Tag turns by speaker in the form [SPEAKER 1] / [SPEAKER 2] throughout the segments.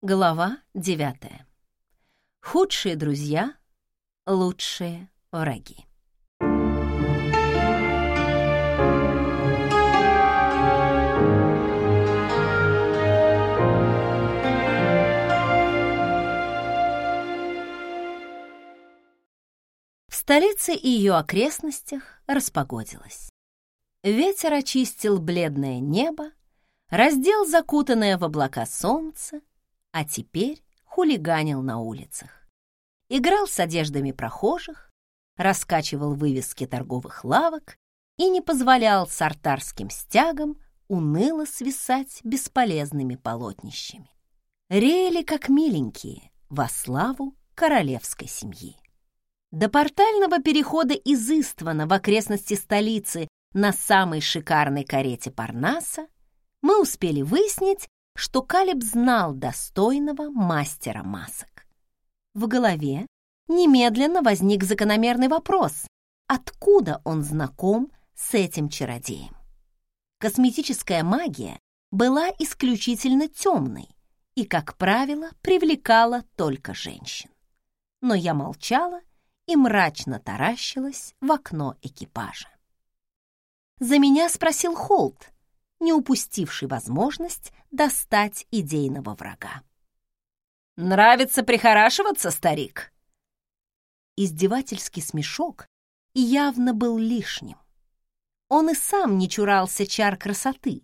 [SPEAKER 1] Глава девятая. Худшие друзья, лучшие враги. В столице и ее окрестностях распогодилось. Ветер очистил бледное небо, раздел закутанное в облака солнце, а теперь хулиганил на улицах. Играл с одеждами прохожих, раскачивал вывески торговых лавок и не позволял сартарским стягам уныло свисать бесполезными полотнищами. Реяли как миленькие во славу королевской семьи. До портального перехода из Иствана в окрестности столицы на самой шикарной карете Парнаса мы успели выяснить, что Калиб знал достойного мастера масок. В голове немедленно возник закономерный вопрос, откуда он знаком с этим чародеем. Косметическая магия была исключительно темной и, как правило, привлекала только женщин. Но я молчала и мрачно таращилась в окно экипажа. За меня спросил Холт, не упустивший возможность достать идейного врага. «Нравится прихорашиваться, старик?» Издевательский смешок явно был лишним. Он и сам не чурался чар красоты.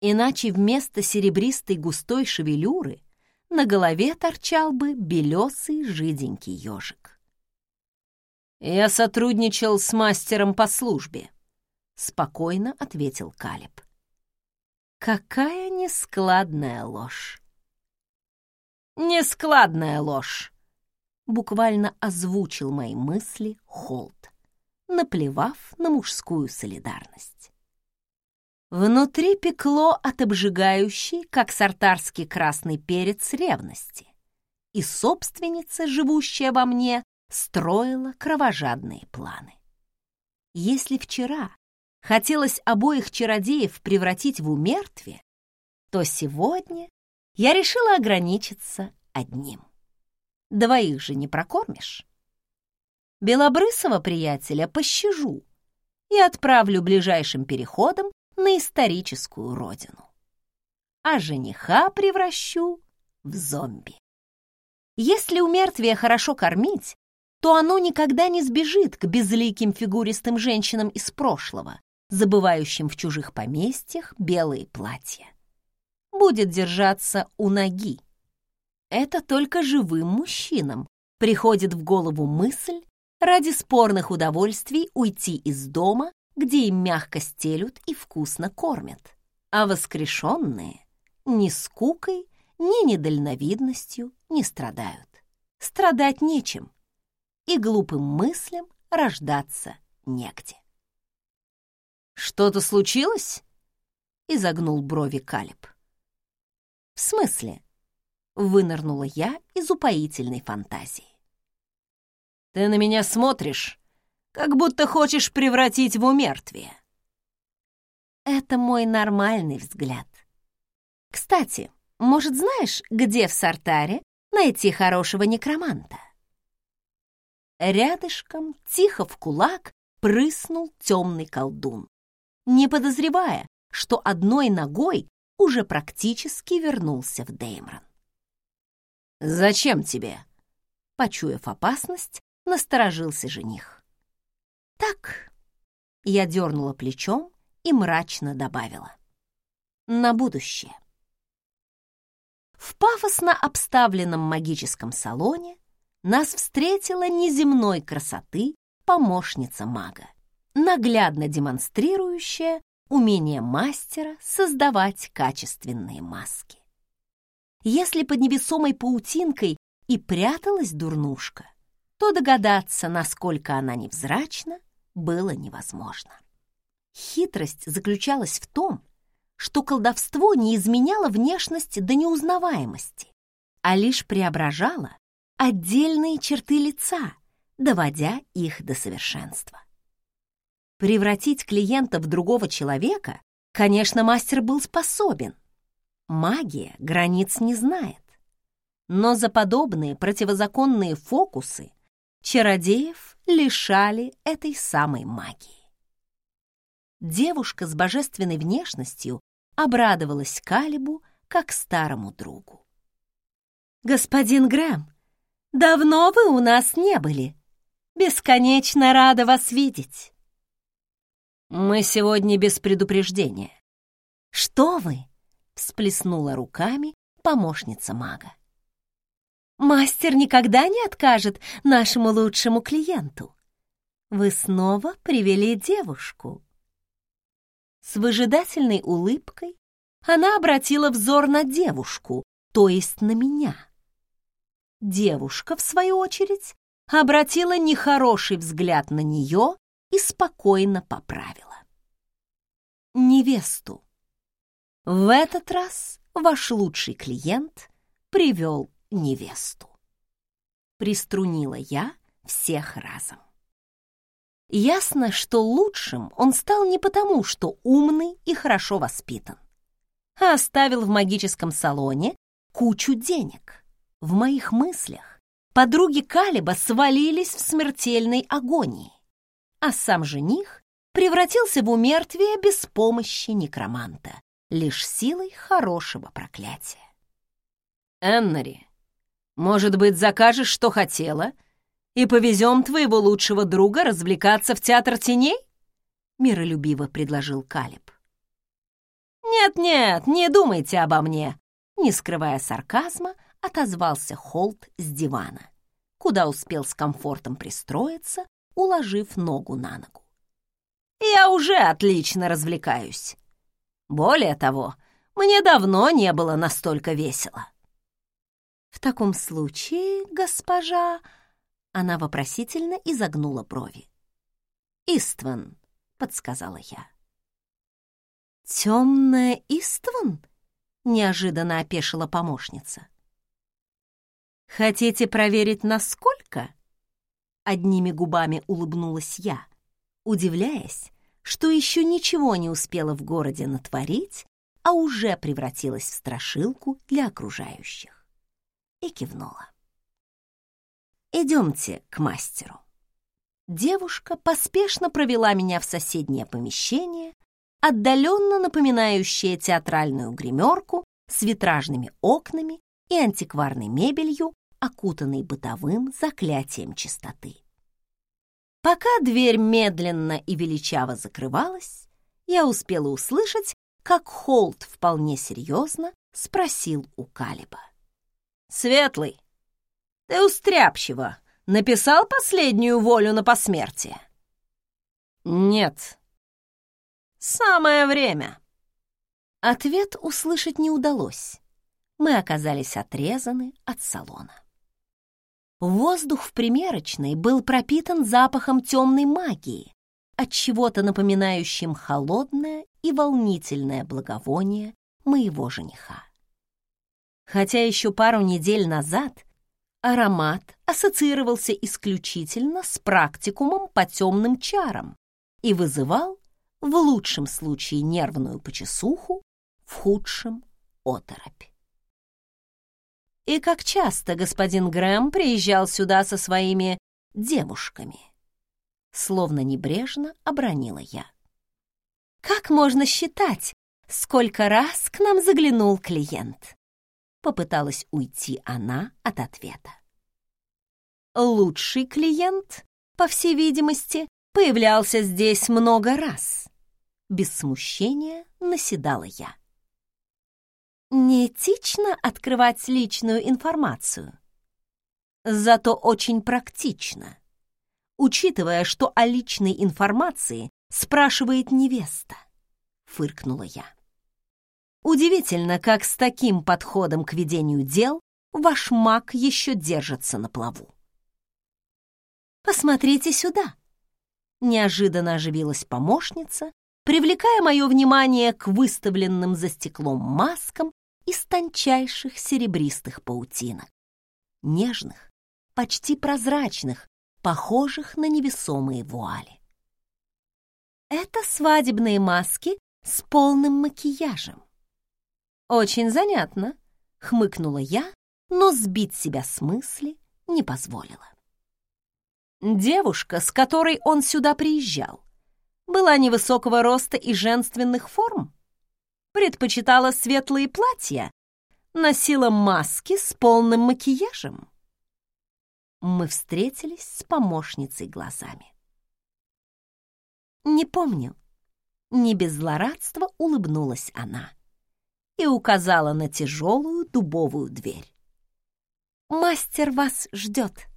[SPEAKER 1] Иначе вместо серебристой густой шевелюры на голове торчал бы белесый жиденький ежик. «Я сотрудничал с мастером по службе», — спокойно ответил Калиб. Какая нескладная ложь! Нескладная ложь! Буквально озвучил мои мысли Холт, наплевав на мужскую солидарность. Внутри пекло от обжигающей, как сартарский красный перец, ревности, и собственница, живущая во мне, строила кровожадные планы. Если вчера хотелось обоих чародеев превратить в умертвие, то сегодня я решила ограничиться одним. Двоих же не прокормишь. Белобрысого приятеля пощажу и отправлю ближайшим переходом на историческую родину. А жениха превращу в зомби. Если у мертвия хорошо кормить, то оно никогда не сбежит к безликим фигуристым женщинам из прошлого, забывающим в чужих поместьях белые платья. Будет держаться у ноги. Это только живым мужчинам приходит в голову мысль ради спорных удовольствий уйти из дома, где им мягко стелют и вкусно кормят. А воскрешенные ни скукой, ни недальновидностью не страдают. Страдать нечем, и глупым мыслям рождаться негде. «Что-то случилось?» — изогнул брови Калиб. «В смысле?» — вынырнула я из упоительной фантазии. «Ты на меня смотришь, как будто хочешь превратить в умертвие». Это мой нормальный взгляд. Кстати, может, знаешь, где в Сартаре найти хорошего некроманта? Рядышком, тихо в кулак, прыснул темный колдун не подозревая, что одной ногой уже практически вернулся в Деймрон. «Зачем тебе?» Почуяв опасность, насторожился жених. «Так», — я дернула плечом и мрачно добавила. «На будущее». В пафосно обставленном магическом салоне нас встретила неземной красоты помощница мага наглядно демонстрирующая умение мастера создавать качественные маски. Если под невесомой паутинкой и пряталась дурнушка, то догадаться, насколько она невзрачна, было невозможно. Хитрость заключалась в том, что колдовство не изменяло внешность до неузнаваемости, а лишь преображало отдельные черты лица, доводя их до совершенства. Превратить клиента в другого человека, конечно, мастер был способен. Магия границ не знает. Но за подобные противозаконные фокусы чародеев лишали этой самой магии. Девушка с божественной внешностью обрадовалась Калибу как старому другу. «Господин Грэм, давно вы у нас не были. Бесконечно рада вас видеть». «Мы сегодня без предупреждения». «Что вы?» — всплеснула руками помощница мага. «Мастер никогда не откажет нашему лучшему клиенту. Вы снова привели девушку». С выжидательной улыбкой она обратила взор на девушку, то есть на меня. Девушка, в свою очередь, обратила нехороший взгляд на нее и спокойно поправила. Невесту. В этот раз ваш лучший клиент привел невесту. Приструнила я всех разом. Ясно, что лучшим он стал не потому, что умный и хорошо воспитан, а оставил в магическом салоне кучу денег. В моих мыслях подруги Калиба свалились в смертельной агонии, а сам жених превратился в умертвие без помощи некроманта, лишь силой хорошего проклятия. «Эннери, может быть, закажешь, что хотела, и повезем твоего лучшего друга развлекаться в театр теней?» миролюбиво предложил Калиб. «Нет-нет, не думайте обо мне!» Не скрывая сарказма, отозвался Холт с дивана, куда успел с комфортом пристроиться, уложив ногу на ногу. «Я уже отлично развлекаюсь. Более того, мне давно не было настолько весело». «В таком случае, госпожа...» Она вопросительно изогнула брови. «Истван», — подсказала я. «Темная Истван?» — неожиданно опешила помощница. «Хотите проверить, насколько?» Одними губами улыбнулась я, удивляясь, что еще ничего не успела в городе натворить, а уже превратилась в страшилку для окружающих. И кивнула. «Идемте к мастеру». Девушка поспешно провела меня в соседнее помещение, отдаленно напоминающее театральную гримерку с витражными окнами и антикварной мебелью, окутанной бытовым заклятием чистоты. Пока дверь медленно и величаво закрывалась, я успела услышать, как Холт вполне серьезно спросил у Калиба. «Светлый, ты устряпчиво написал последнюю волю на посмертие?» «Нет», Самое время!» Ответ услышать не удалось. Мы оказались отрезаны от салона. Воздух в примерочной был пропитан запахом темной магии, от чего-то напоминающим холодное и волнительное благовоние моего жениха. Хотя еще пару недель назад аромат ассоциировался исключительно с практикумом по темным чарам и вызывал в лучшем случае нервную почесуху, в худшем — оторопь. И как часто господин Грэм приезжал сюда со своими девушками? Словно небрежно обронила я. Как можно считать, сколько раз к нам заглянул клиент? Попыталась уйти она от ответа. Лучший клиент, по всей видимости, появлялся здесь много раз без смущения наседала я. Неэтично открывать личную информацию. Зато очень практично, учитывая, что о личной информации спрашивает невеста, фыркнула я. Удивительно, как с таким подходом к ведению дел ваш маг еще держится на плаву. «Посмотрите сюда!» Неожиданно оживилась помощница привлекая мое внимание к выставленным за стеклом маскам из тончайших серебристых паутинок, нежных, почти прозрачных, похожих на невесомые вуали. Это свадебные маски с полным макияжем. «Очень занятно», — хмыкнула я, но сбить себя с мысли не позволила. Девушка, с которой он сюда приезжал, была невысокого роста и женственных форм, предпочитала светлые платья, носила маски с полным макияжем. Мы встретились с помощницей глазами. «Не помню». Не без злорадства улыбнулась она и указала на тяжелую дубовую дверь. «Мастер вас ждет».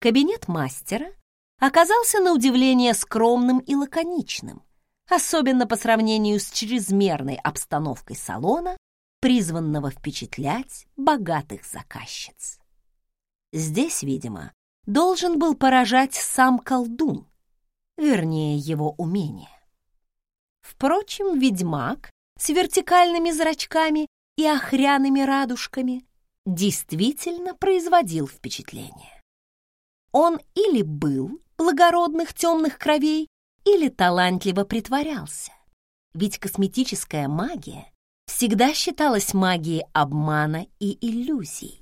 [SPEAKER 1] Кабинет мастера оказался на удивление скромным и лаконичным, особенно по сравнению с чрезмерной обстановкой салона, призванного впечатлять богатых заказчиц. Здесь, видимо, должен был поражать сам колдун, вернее, его умение. Впрочем, ведьмак с вертикальными зрачками и охряными радужками действительно производил впечатление. Он или был благородных темных кровей, или талантливо притворялся, ведь косметическая магия всегда считалась магией обмана и иллюзий.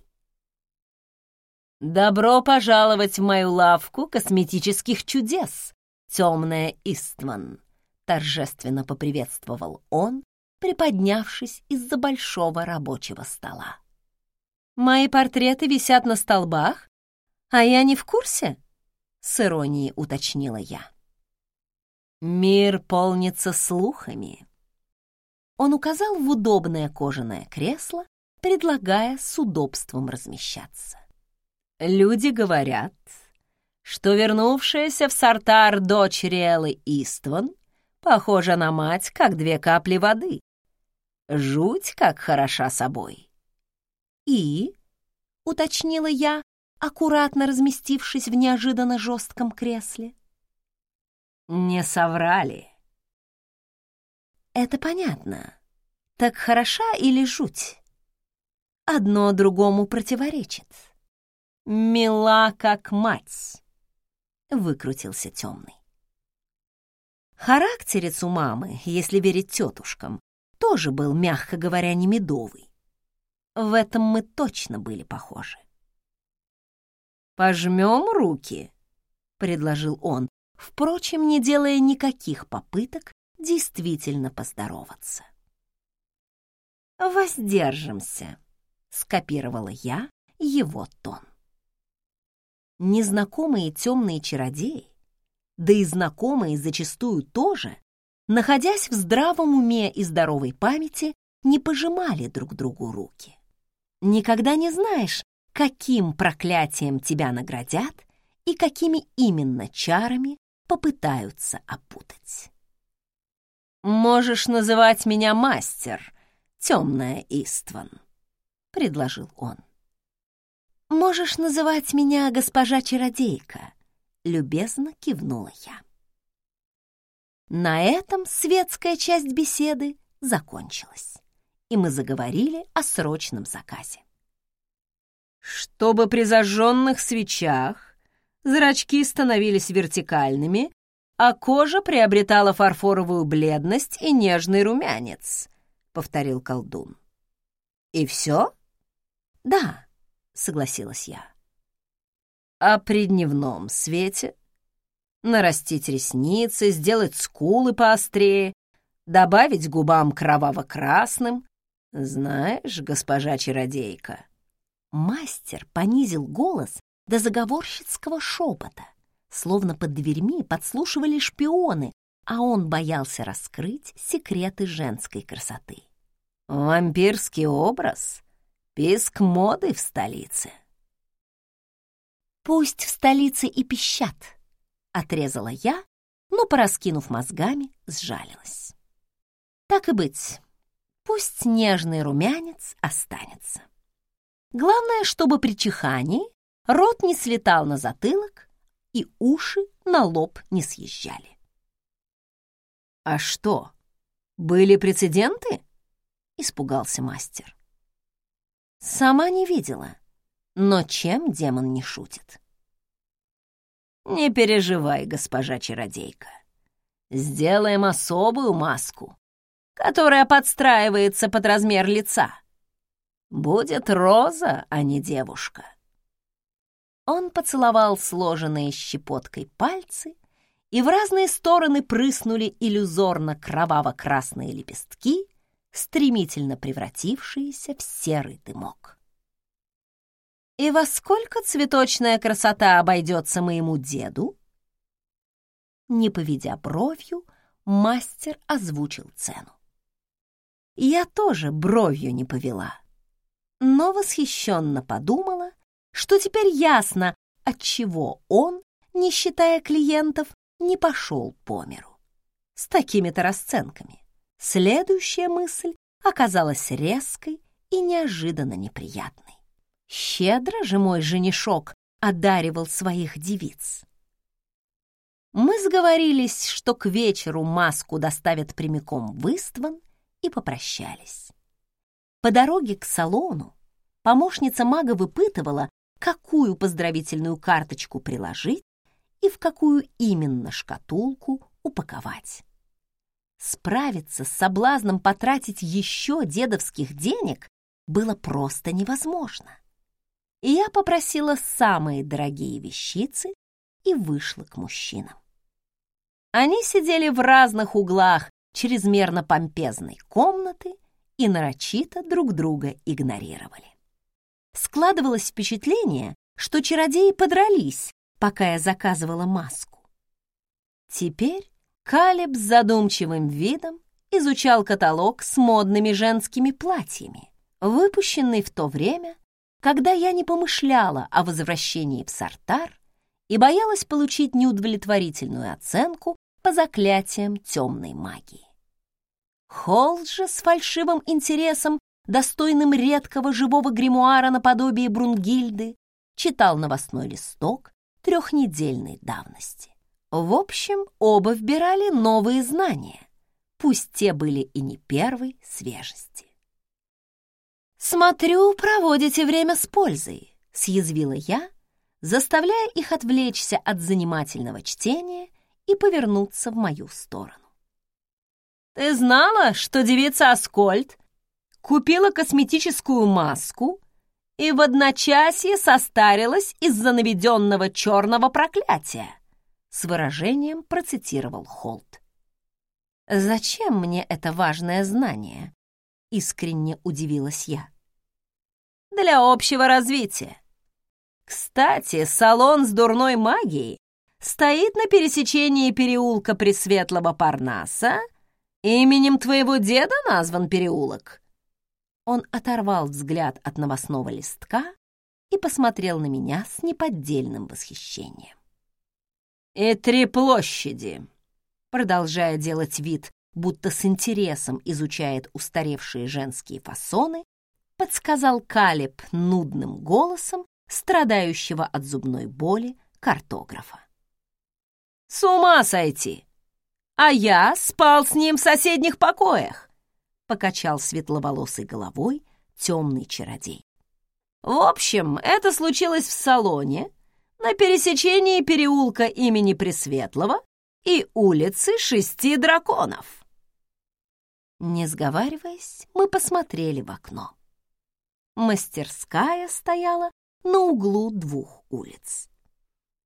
[SPEAKER 1] «Добро пожаловать в мою лавку косметических чудес, темная Истван!» торжественно поприветствовал он, приподнявшись из-за большого рабочего стола. «Мои портреты висят на столбах, а я не в курсе?» — с иронией уточнила я. «Мир полнится слухами». Он указал в удобное кожаное кресло, предлагая с удобством размещаться. Люди говорят, что вернувшаяся в Сартар дочь Риэлы Истван похожа на мать, как две капли воды. Жуть, как хороша собой. И, — уточнила я, аккуратно разместившись в неожиданно жестком кресле, — не соврали. Это понятно. Так хороша или жуть? Одно другому противоречит. «Мила, как мать!» — выкрутился темный. Характерец у мамы, если верить тетушкам, тоже был, мягко говоря, не медовый. В этом мы точно были похожи. «Пожмем руки», — предложил он, впрочем, не делая никаких попыток действительно поздороваться. «Воздержимся», — скопировала я его тон незнакомые темные чародеи, да и знакомые зачастую тоже, находясь в здравом уме и здоровой памяти, не пожимали друг другу руки. Никогда не знаешь, каким проклятием тебя наградят и какими именно чарами попытаются опутать. «Можешь называть меня мастер, темная Истван», — предложил он. «Можешь называть меня госпожа-чародейка», — любезно кивнула я. На этом светская часть беседы закончилась, и мы заговорили о срочном заказе. Чтобы при зажженных свечах зрачки становились вертикальными, а кожа приобретала фарфоровую бледность и нежный румянец, — повторил колдун. «И все?» «Да», — согласилась я. «А при дневном свете? Нарастить ресницы, сделать скулы поострее, добавить губам кроваво-красным? Знаешь, госпожа чародейка...» Мастер понизил голос до заговорщицкого шепота, словно под дверьми подслушивали шпионы, а он боялся раскрыть секреты женской красоты. «Вампирский образ Писк моды в столице. Пусть в столице и пищат, отрезала я, но, пораскинув мозгами, сжалилась. Так и быть, пусть нежный румянец останется. Главное, чтобы при чихании рот не слетал на затылок и уши на лоб не съезжали. «А что, были прецеденты?» — испугался мастер. Сама не видела, но чем демон не шутит? Не переживай, госпожа чародейка. Сделаем особую маску, которая подстраивается под размер лица. Будет роза, а не девушка. Он поцеловал сложенные щепоткой пальцы, и в разные стороны прыснули иллюзорно кроваво-красные лепестки, стремительно превратившиеся в серый дымок. «И во сколько цветочная красота обойдется моему деду?» Не поведя бровью, мастер озвучил цену. Я тоже бровью не повела, но восхищенно подумала, что теперь ясно, отчего он, не считая клиентов, не пошел по миру. С такими-то расценками. Следующая мысль оказалась резкой и неожиданно неприятной. Щедро же мой женишок одаривал своих девиц. Мы сговорились, что к вечеру маску доставят прямиком в Истван и попрощались. По дороге к салону помощница мага выпытывала, какую поздравительную карточку приложить и в какую именно шкатулку упаковать. Справиться с соблазном потратить еще дедовских денег было просто невозможно. И я попросила самые дорогие вещицы и вышла к мужчинам. Они сидели в разных углах чрезмерно помпезной комнаты и нарочито друг друга игнорировали. Складывалось впечатление, что чародеи подрались, пока я заказывала маску. Теперь Калеб с задумчивым видом изучал каталог с модными женскими платьями, выпущенный в то время, когда я не помышляла о возвращении в Сартар и боялась получить неудовлетворительную оценку по заклятиям темной магии. Холл же с фальшивым интересом достойным редкого живого гримуара наподобие Брунгильды, читал новостной листок трехнедельной давности. В общем, оба вбирали новые знания, пусть те были и не первой свежести. «Смотрю, проводите время с пользой», — съязвила я, заставляя их отвлечься от занимательного чтения и повернуться в мою сторону. «Ты знала, что девица Аскольд купила косметическую маску и в одночасье состарилась из-за наведенного черного проклятия, с выражением процитировал Холт. «Зачем мне это важное знание?» — искренне удивилась я. «Для общего развития. Кстати, салон с дурной магией стоит на пересечении переулка Пресветлого Парнаса. Именем твоего деда назван переулок. Он оторвал взгляд от новостного листка и посмотрел на меня с неподдельным восхищением. «И три площади», продолжая делать вид, будто с интересом изучает устаревшие женские фасоны, подсказал Калеб нудным голосом страдающего от зубной боли картографа. «С ума сойти! А я спал с ним в соседних покоях покачал светловолосой головой темный чародей. В общем, это случилось в салоне на пересечении переулка имени Пресветлого и улицы Шести Драконов. Не сговариваясь, мы посмотрели в окно. Мастерская стояла на углу двух улиц.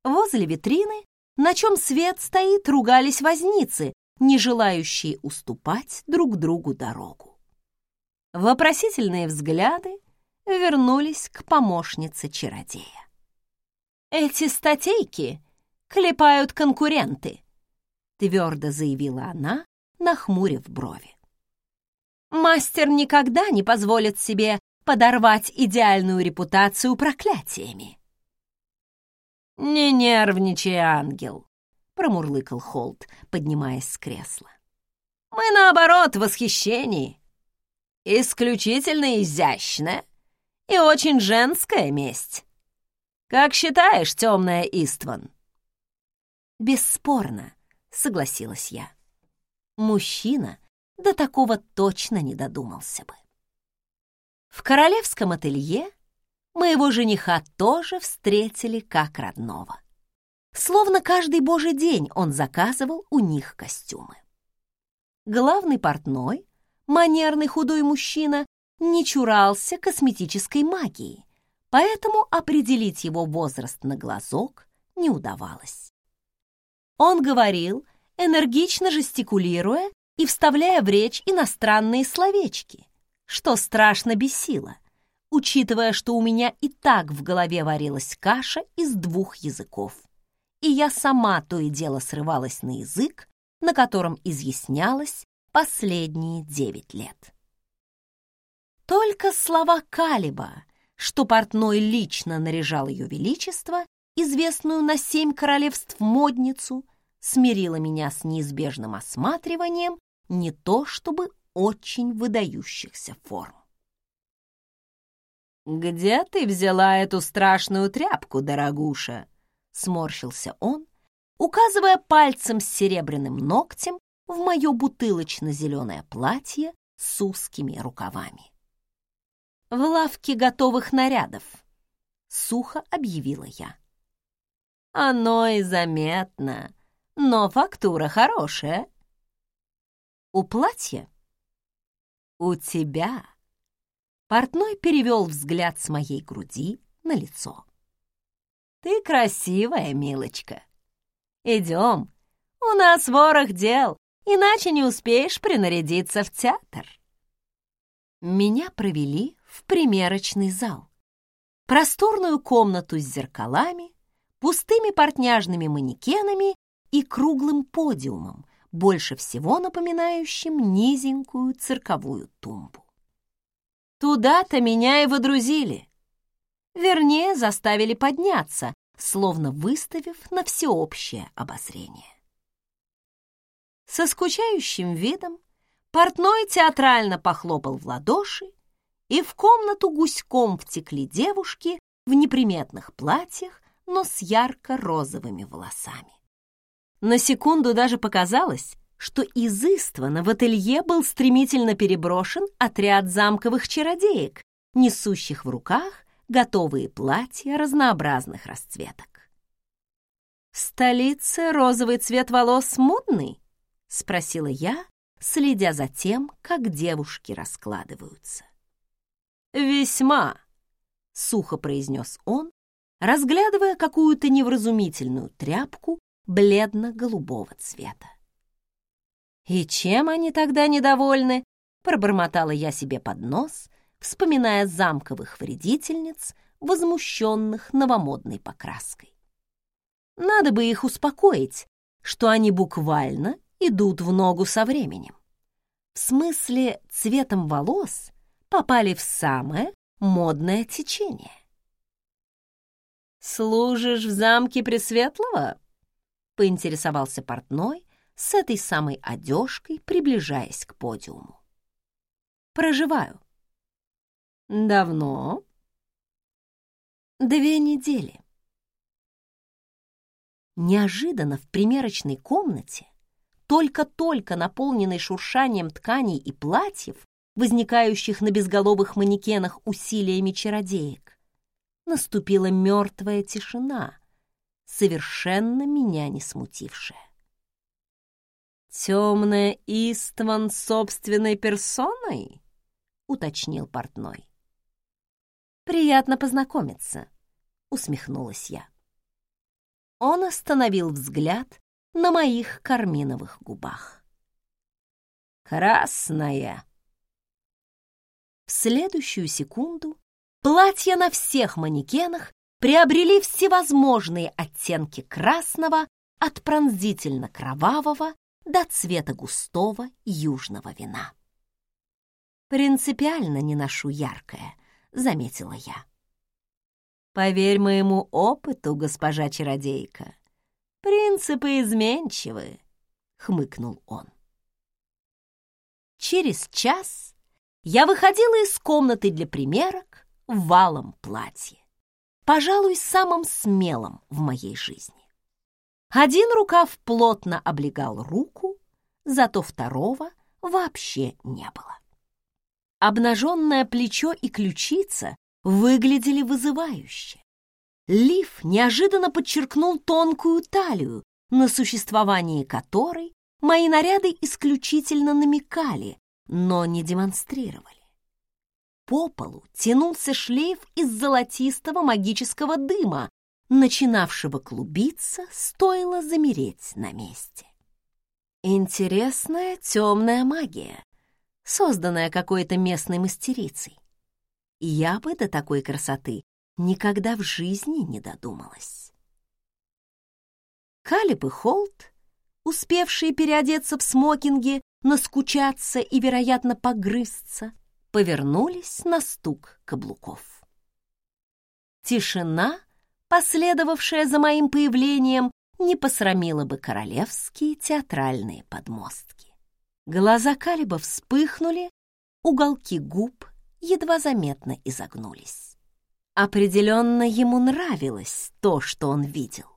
[SPEAKER 1] Возле витрины, на чем свет стоит, ругались возницы, не желающие уступать друг другу дорогу. Вопросительные взгляды вернулись к помощнице чародея. «Эти статейки клепают конкуренты», — твердо заявила она, нахмурив брови. «Мастер никогда не позволит себе подорвать идеальную репутацию проклятиями». «Не нервничай, ангел», промурлыкал Холт, поднимаясь с кресла. «Мы, наоборот, в восхищении. Исключительно изящная и очень женская месть. Как считаешь, темная Истван?» «Бесспорно», — согласилась я. Мужчина до такого точно не додумался бы. В королевском ателье моего жениха тоже встретили как родного. Словно каждый божий день он заказывал у них костюмы. Главный портной манерный худой мужчина не чурался косметической магии, поэтому определить его возраст на глазок не удавалось. Он говорил, энергично жестикулируя и вставляя в речь иностранные словечки, что страшно бесило, учитывая, что у меня и так в голове варилась каша из двух языков, и я сама то и дело срывалась на язык, на котором изъяснялась последние девять лет. Только слова Калиба, что портной лично наряжал ее величество, известную на семь королевств модницу, смирила меня с неизбежным осматриванием не то чтобы очень выдающихся форм. «Где ты взяла эту страшную тряпку, дорогуша?» — сморщился он, указывая пальцем с серебряным ногтем в мое бутылочно-зеленое платье с узкими рукавами. «В лавке готовых нарядов», — сухо объявила я. «Оно и заметно, но фактура хорошая». «У платья?» «У тебя». Портной перевел взгляд с моей груди на лицо. «Ты красивая, милочка. Идем, у нас ворох дел, иначе не успеешь принарядиться в театр». Меня провели в примерочный зал. Просторную комнату с зеркалами, пустыми портняжными манекенами и круглым подиумом, больше всего напоминающим низенькую цирковую тумбу. Туда-то меня и водрузили. Вернее, заставили подняться, словно выставив на всеобщее обозрение. Со скучающим видом портной театрально похлопал в ладоши, и в комнату гуськом втекли девушки в неприметных платьях, но с ярко-розовыми волосами. На секунду даже показалось, что изыственно в ателье был стремительно переброшен отряд замковых чародеек, несущих в руках готовые платья разнообразных расцветок. «В столице розовый цвет волос модный?» — спросила я, следя за тем, как девушки раскладываются. «Весьма», — сухо произнес он, разглядывая какую-то невразумительную тряпку бледно-голубого цвета. «И чем они тогда недовольны?» — пробормотала я себе под нос, вспоминая замковых вредительниц, возмущенных новомодной покраской. Надо бы их успокоить, что они буквально идут в ногу со временем. В смысле, цветом волос попали в самое модное течение. «Служишь в замке Пресветлого?» — поинтересовался портной с этой самой одежкой, приближаясь к подиуму. «Проживаю». «Давно?» «Две недели». Неожиданно в примерочной комнате только-только наполненной шуршанием тканей и платьев, возникающих на безголовых манекенах усилиями чародеек, наступила мертвая тишина, совершенно меня не смутившая. «Темная Истван собственной персоной?» — уточнил портной. «Приятно познакомиться», — усмехнулась я. Он остановил взгляд на моих карминовых губах. «Красная!» В следующую секунду платья на всех манекенах приобрели всевозможные оттенки красного от пронзительно-кровавого до цвета густого южного вина. «Принципиально не ношу яркое», — заметила я. «Поверь моему опыту, госпожа чародейка, принципы изменчивы», — хмыкнул он. Через час я выходила из комнаты для примерок в валом платье, пожалуй, самым смелым в моей жизни. Один рукав плотно облегал руку, зато второго вообще не было. Обнаженное плечо и ключица выглядели вызывающе. Лиф неожиданно подчеркнул тонкую талию, на существование которой мои наряды исключительно намекали, но не демонстрировали. По полу тянулся шлейф из золотистого магического дыма, начинавшего клубиться, стоило замереть на месте. Интересная темная магия, созданная какой-то местной мастерицей. Я бы до такой красоты никогда в жизни не додумалась. Калиб и Холт, успевшие переодеться в смокинги, наскучаться и, вероятно, погрызться, повернулись на стук каблуков. Тишина, последовавшая за моим появлением, не посрамила бы королевские театральные подмостки. Глаза Калиба вспыхнули, уголки губ едва заметно изогнулись. Определенно ему нравилось то, что он видел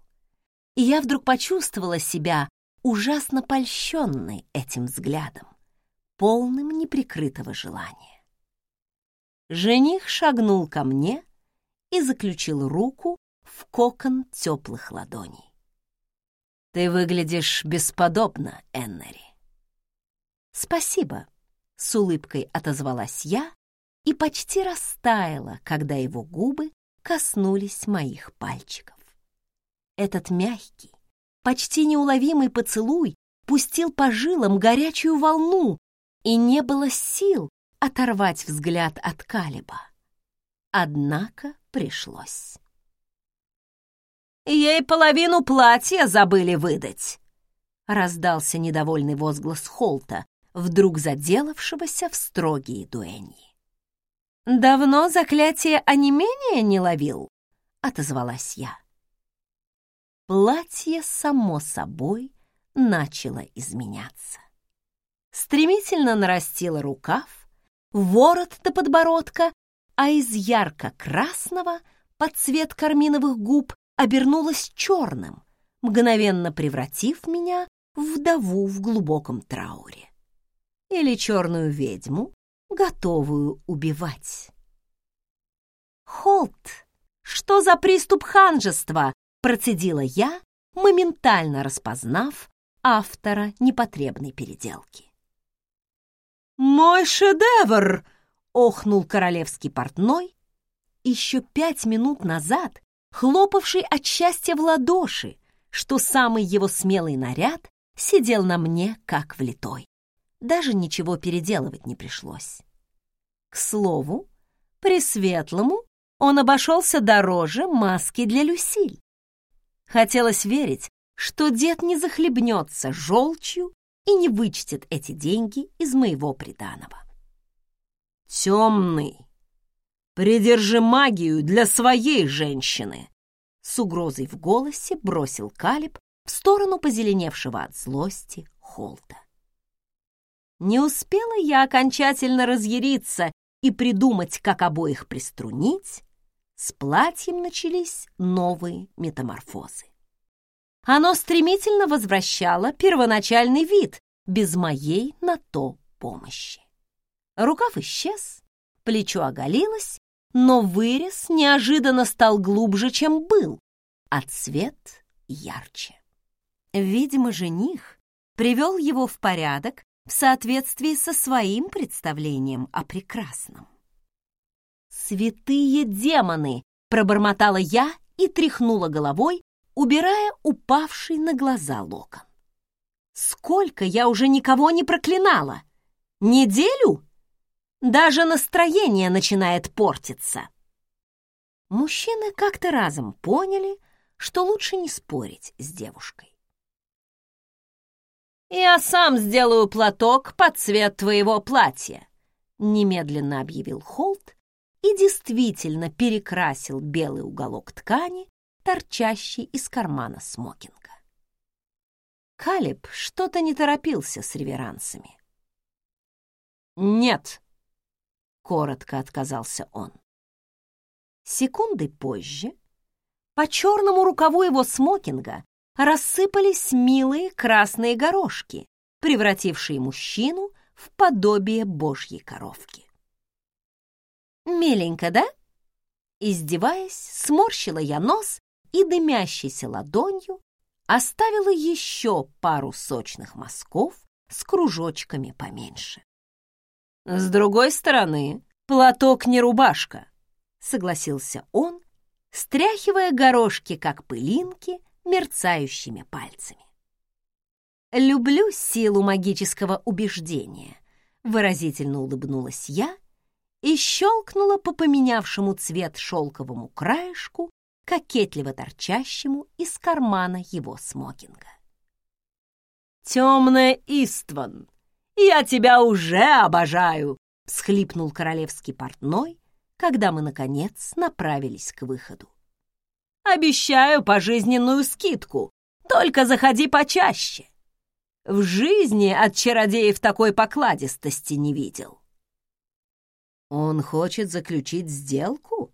[SPEAKER 1] и я вдруг почувствовала себя ужасно польщенной этим взглядом, полным неприкрытого желания. Жених шагнул ко мне и заключил руку в кокон теплых ладоней. «Ты выглядишь бесподобно, Эннери». «Спасибо», — с улыбкой отозвалась я и почти растаяла, когда его губы коснулись моих пальчиков. Этот мягкий, почти неуловимый поцелуй пустил по жилам горячую волну, и не было сил оторвать взгляд от Калиба. Однако пришлось. «Ей половину платья забыли выдать!» Раздался недовольный возглас Холта, вдруг заделавшегося в строгие дуэньи. «Давно заклятие онемения не ловил?» — отозвалась я платье само собой начало изменяться. Стремительно нарастила рукав, ворот до подбородка, а из ярко-красного под цвет карминовых губ обернулась черным, мгновенно превратив меня в вдову в глубоком трауре. Или черную ведьму, готовую убивать. «Холт, что за приступ ханжества?» Процедила я, моментально распознав автора непотребной переделки. «Мой шедевр!» — охнул королевский портной, еще пять минут назад хлопавший от счастья в ладоши, что самый его смелый наряд сидел на мне как влитой. Даже ничего переделывать не пришлось. К слову, Пресветлому он обошелся дороже маски для Люсиль. Хотелось верить, что дед не захлебнется желчью и не вычтет эти деньги из моего приданого. «Темный, придержи магию для своей женщины!» С угрозой в голосе бросил Калиб в сторону позеленевшего от злости Холта. Не успела я окончательно разъяриться и придумать, как обоих приструнить, с платьем начались новые метаморфозы. Оно стремительно возвращало первоначальный вид без моей на то помощи. Рукав исчез, плечо оголилось, но вырез неожиданно стал глубже, чем был, а цвет ярче. Видимо, жених привел его в порядок в соответствии со своим представлением о прекрасном. «Святые демоны!» — пробормотала я и тряхнула головой, убирая упавший на глаза локон. «Сколько я уже никого не проклинала! Неделю? Даже настроение начинает портиться!» Мужчины как-то разом поняли, что лучше не спорить с девушкой. «Я сам сделаю платок под цвет твоего платья», — немедленно объявил Холт и действительно перекрасил белый уголок ткани, торчащий из кармана смокинга. Калиб что-то не торопился с реверансами. «Нет», — коротко отказался он. Секунды позже по черному рукаву его смокинга рассыпались милые красные горошки, превратившие мужчину в подобие божьей коровки. «Миленько, да?» Издеваясь, сморщила я нос и дымящейся ладонью оставила еще пару сочных мазков с кружочками поменьше. С другой стороны, платок не рубашка, согласился он, стряхивая горошки, как пылинки, мерцающими пальцами. «Люблю силу магического убеждения», — выразительно улыбнулась я и щелкнула по поменявшему цвет шелковому краешку, кокетливо торчащему из кармана его смокинга. «Темная Истван, я тебя уже обожаю!» — всхлипнул королевский портной, когда мы, наконец, направились к выходу. «Обещаю пожизненную скидку, только заходи почаще!» В жизни от чародеев такой покладистости не видел. Он хочет заключить сделку?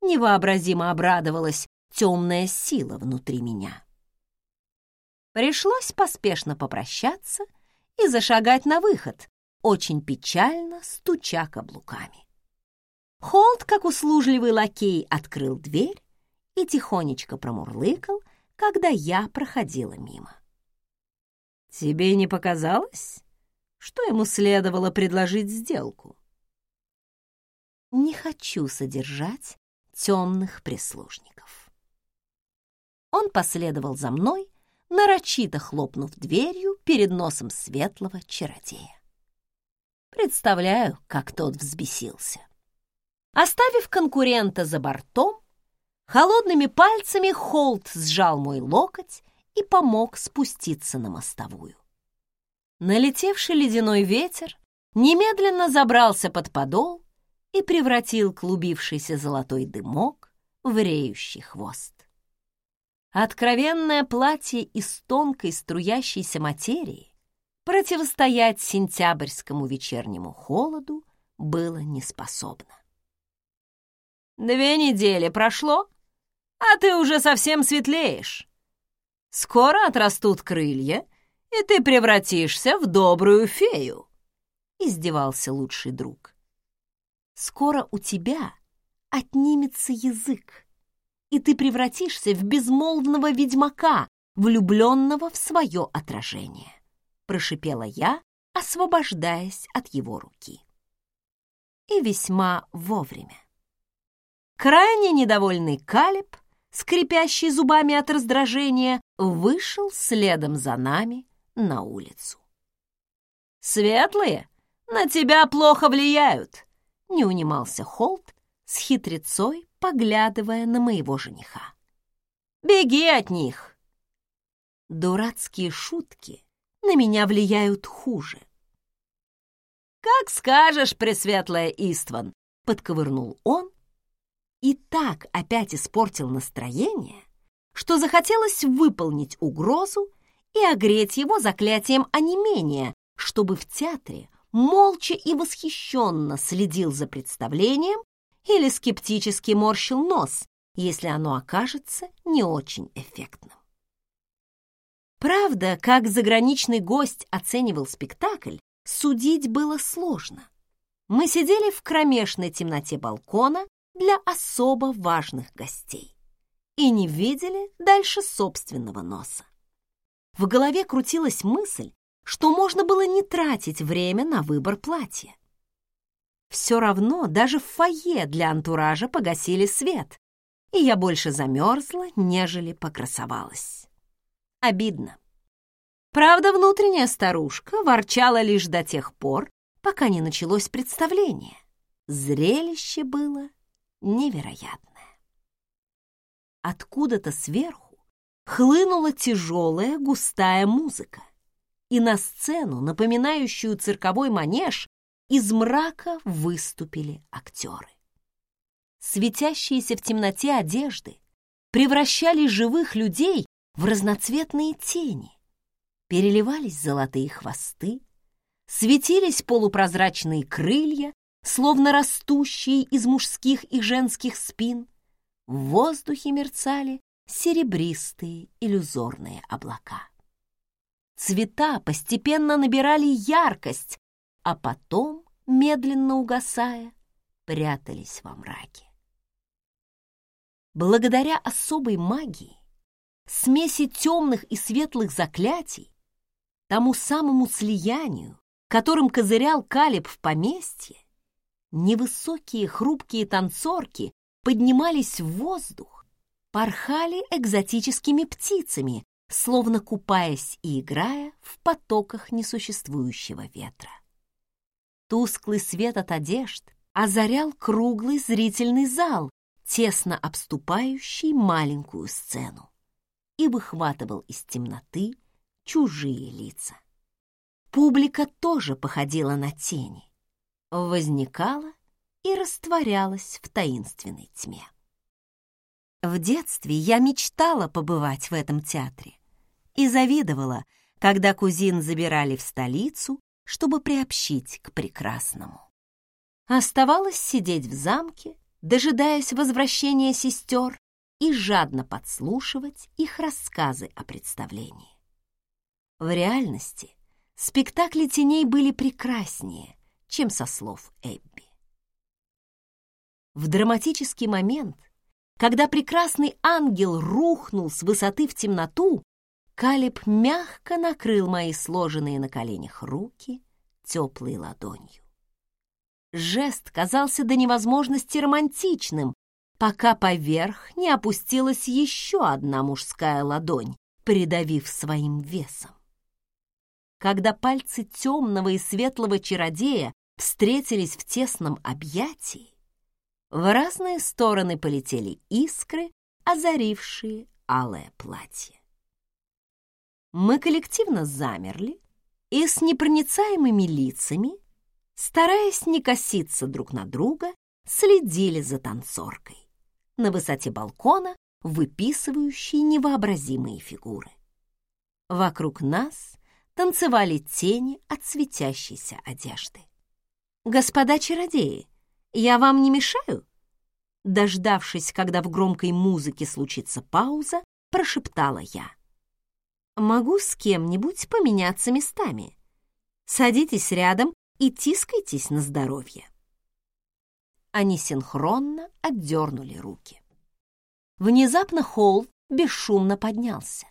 [SPEAKER 1] Невообразимо обрадовалась темная сила внутри меня. Пришлось поспешно попрощаться и зашагать на выход, очень печально стуча каблуками. Холд, как услужливый лакей, открыл дверь и тихонечко промурлыкал, когда я проходила мимо. Тебе не показалось, что ему следовало предложить сделку? Не хочу содержать темных прислужников. Он последовал за мной, нарочито хлопнув дверью перед носом светлого чародея. Представляю, как тот взбесился. Оставив конкурента за бортом, холодными пальцами Холт сжал мой локоть и помог спуститься на мостовую. Налетевший ледяной ветер немедленно забрался под подол и превратил клубившийся золотой дымок в реющий хвост. Откровенное платье из тонкой струящейся материи противостоять сентябрьскому вечернему холоду было неспособно. «Две недели прошло, а ты уже совсем светлеешь», Скоро отрастут крылья, и ты превратишься в добрую фею», — издевался лучший друг. «Скоро у тебя отнимется язык, и ты превратишься в безмолвного ведьмака, влюбленного в свое отражение», — прошипела я, освобождаясь от его руки. И весьма вовремя. Крайне недовольный Калиб — скрипящий зубами от раздражения, вышел следом за нами на улицу. «Светлые на тебя плохо влияют», — не унимался Холт с хитрецой, поглядывая на моего жениха. «Беги от них!» Дурацкие шутки на меня влияют хуже. «Как скажешь, Пресветлая Истван!» — подковырнул он, и так опять испортил настроение, что захотелось выполнить угрозу и огреть его заклятием онемения, чтобы в театре молча и восхищенно следил за представлением или скептически морщил нос, если оно окажется не очень эффектным. Правда, как заграничный гость оценивал спектакль, судить было сложно. Мы сидели в кромешной темноте балкона для особо важных гостей и не видели дальше собственного носа. В голове крутилась мысль, что можно было не тратить время на выбор платья. Все равно даже в фойе для антуража погасили свет, и я больше замерзла, нежели покрасовалась. Обидно. Правда, внутренняя старушка ворчала лишь до тех пор, пока не началось представление. Зрелище было невероятное. Откуда-то сверху хлынула тяжелая густая музыка, и на сцену, напоминающую цирковой манеж, из мрака выступили актеры. Светящиеся в темноте одежды превращали живых людей в разноцветные тени. Переливались золотые хвосты, светились полупрозрачные крылья, словно растущие из мужских и женских спин, в воздухе мерцали серебристые иллюзорные облака. Цвета постепенно набирали яркость, а потом, медленно угасая, прятались во мраке. Благодаря особой магии, смеси темных и светлых заклятий, тому самому слиянию, которым козырял Калиб в поместье, невысокие хрупкие танцорки поднимались в воздух, порхали экзотическими птицами, словно купаясь и играя в потоках несуществующего ветра. Тусклый свет от одежд озарял круглый зрительный зал, тесно обступающий маленькую сцену, и выхватывал из темноты чужие лица. Публика тоже походила на тени, возникала и растворялась в таинственной тьме. В детстве я мечтала побывать в этом театре и завидовала, когда кузин забирали в столицу, чтобы приобщить к прекрасному. Оставалось сидеть в замке, дожидаясь возвращения сестер и жадно подслушивать их рассказы о представлении. В реальности спектакли теней были прекраснее, чем со слов Эбби. В драматический момент, когда прекрасный ангел рухнул с высоты в темноту, Калиб мягко накрыл мои сложенные на коленях руки теплой ладонью. Жест казался до невозможности романтичным, пока поверх не опустилась еще одна мужская ладонь, придавив своим весом. Когда пальцы темного и светлого чародея встретились в тесном объятии, в разные стороны полетели искры, озарившие алое платье. Мы коллективно замерли и с непроницаемыми лицами, стараясь не коситься друг на друга, следили за танцоркой на высоте балкона, выписывающей невообразимые фигуры. Вокруг нас танцевали тени от светящейся одежды. «Господа чародеи, я вам не мешаю?» Дождавшись, когда в громкой музыке случится пауза, прошептала я могу с кем-нибудь поменяться местами. Садитесь рядом и тискайтесь на здоровье. Они синхронно отдернули руки. Внезапно холл бесшумно поднялся.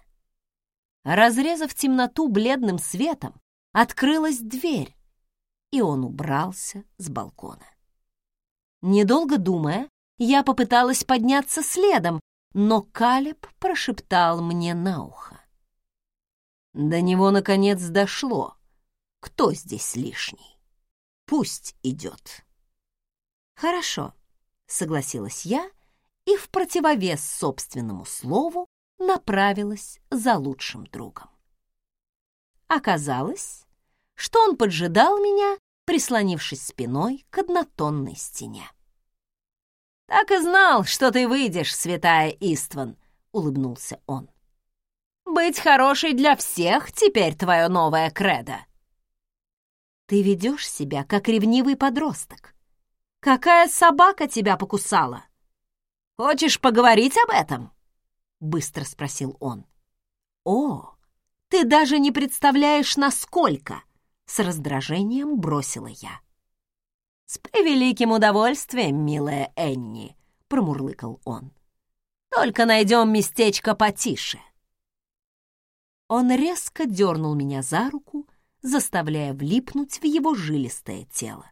[SPEAKER 1] Разрезав темноту бледным светом, открылась дверь, и он убрался с балкона. Недолго думая, я попыталась подняться следом, но Калеб прошептал мне на ухо. До него, наконец, дошло. Кто здесь лишний? Пусть идет. Хорошо, согласилась я и в противовес собственному слову направилась за лучшим другом. Оказалось, что он поджидал меня, прислонившись спиной к однотонной стене. «Так и знал, что ты выйдешь, святая Истван», — улыбнулся он. Быть хорошей для всех теперь твое новое кредо. Ты ведешь себя, как ревнивый подросток. Какая собака тебя покусала? Хочешь поговорить об этом? Быстро спросил он. О, ты даже не представляешь, насколько! С раздражением бросила я. «С превеликим удовольствием, милая Энни», — промурлыкал он. «Только найдем местечко потише». Он резко дернул меня за руку, заставляя влипнуть в его жилистое тело.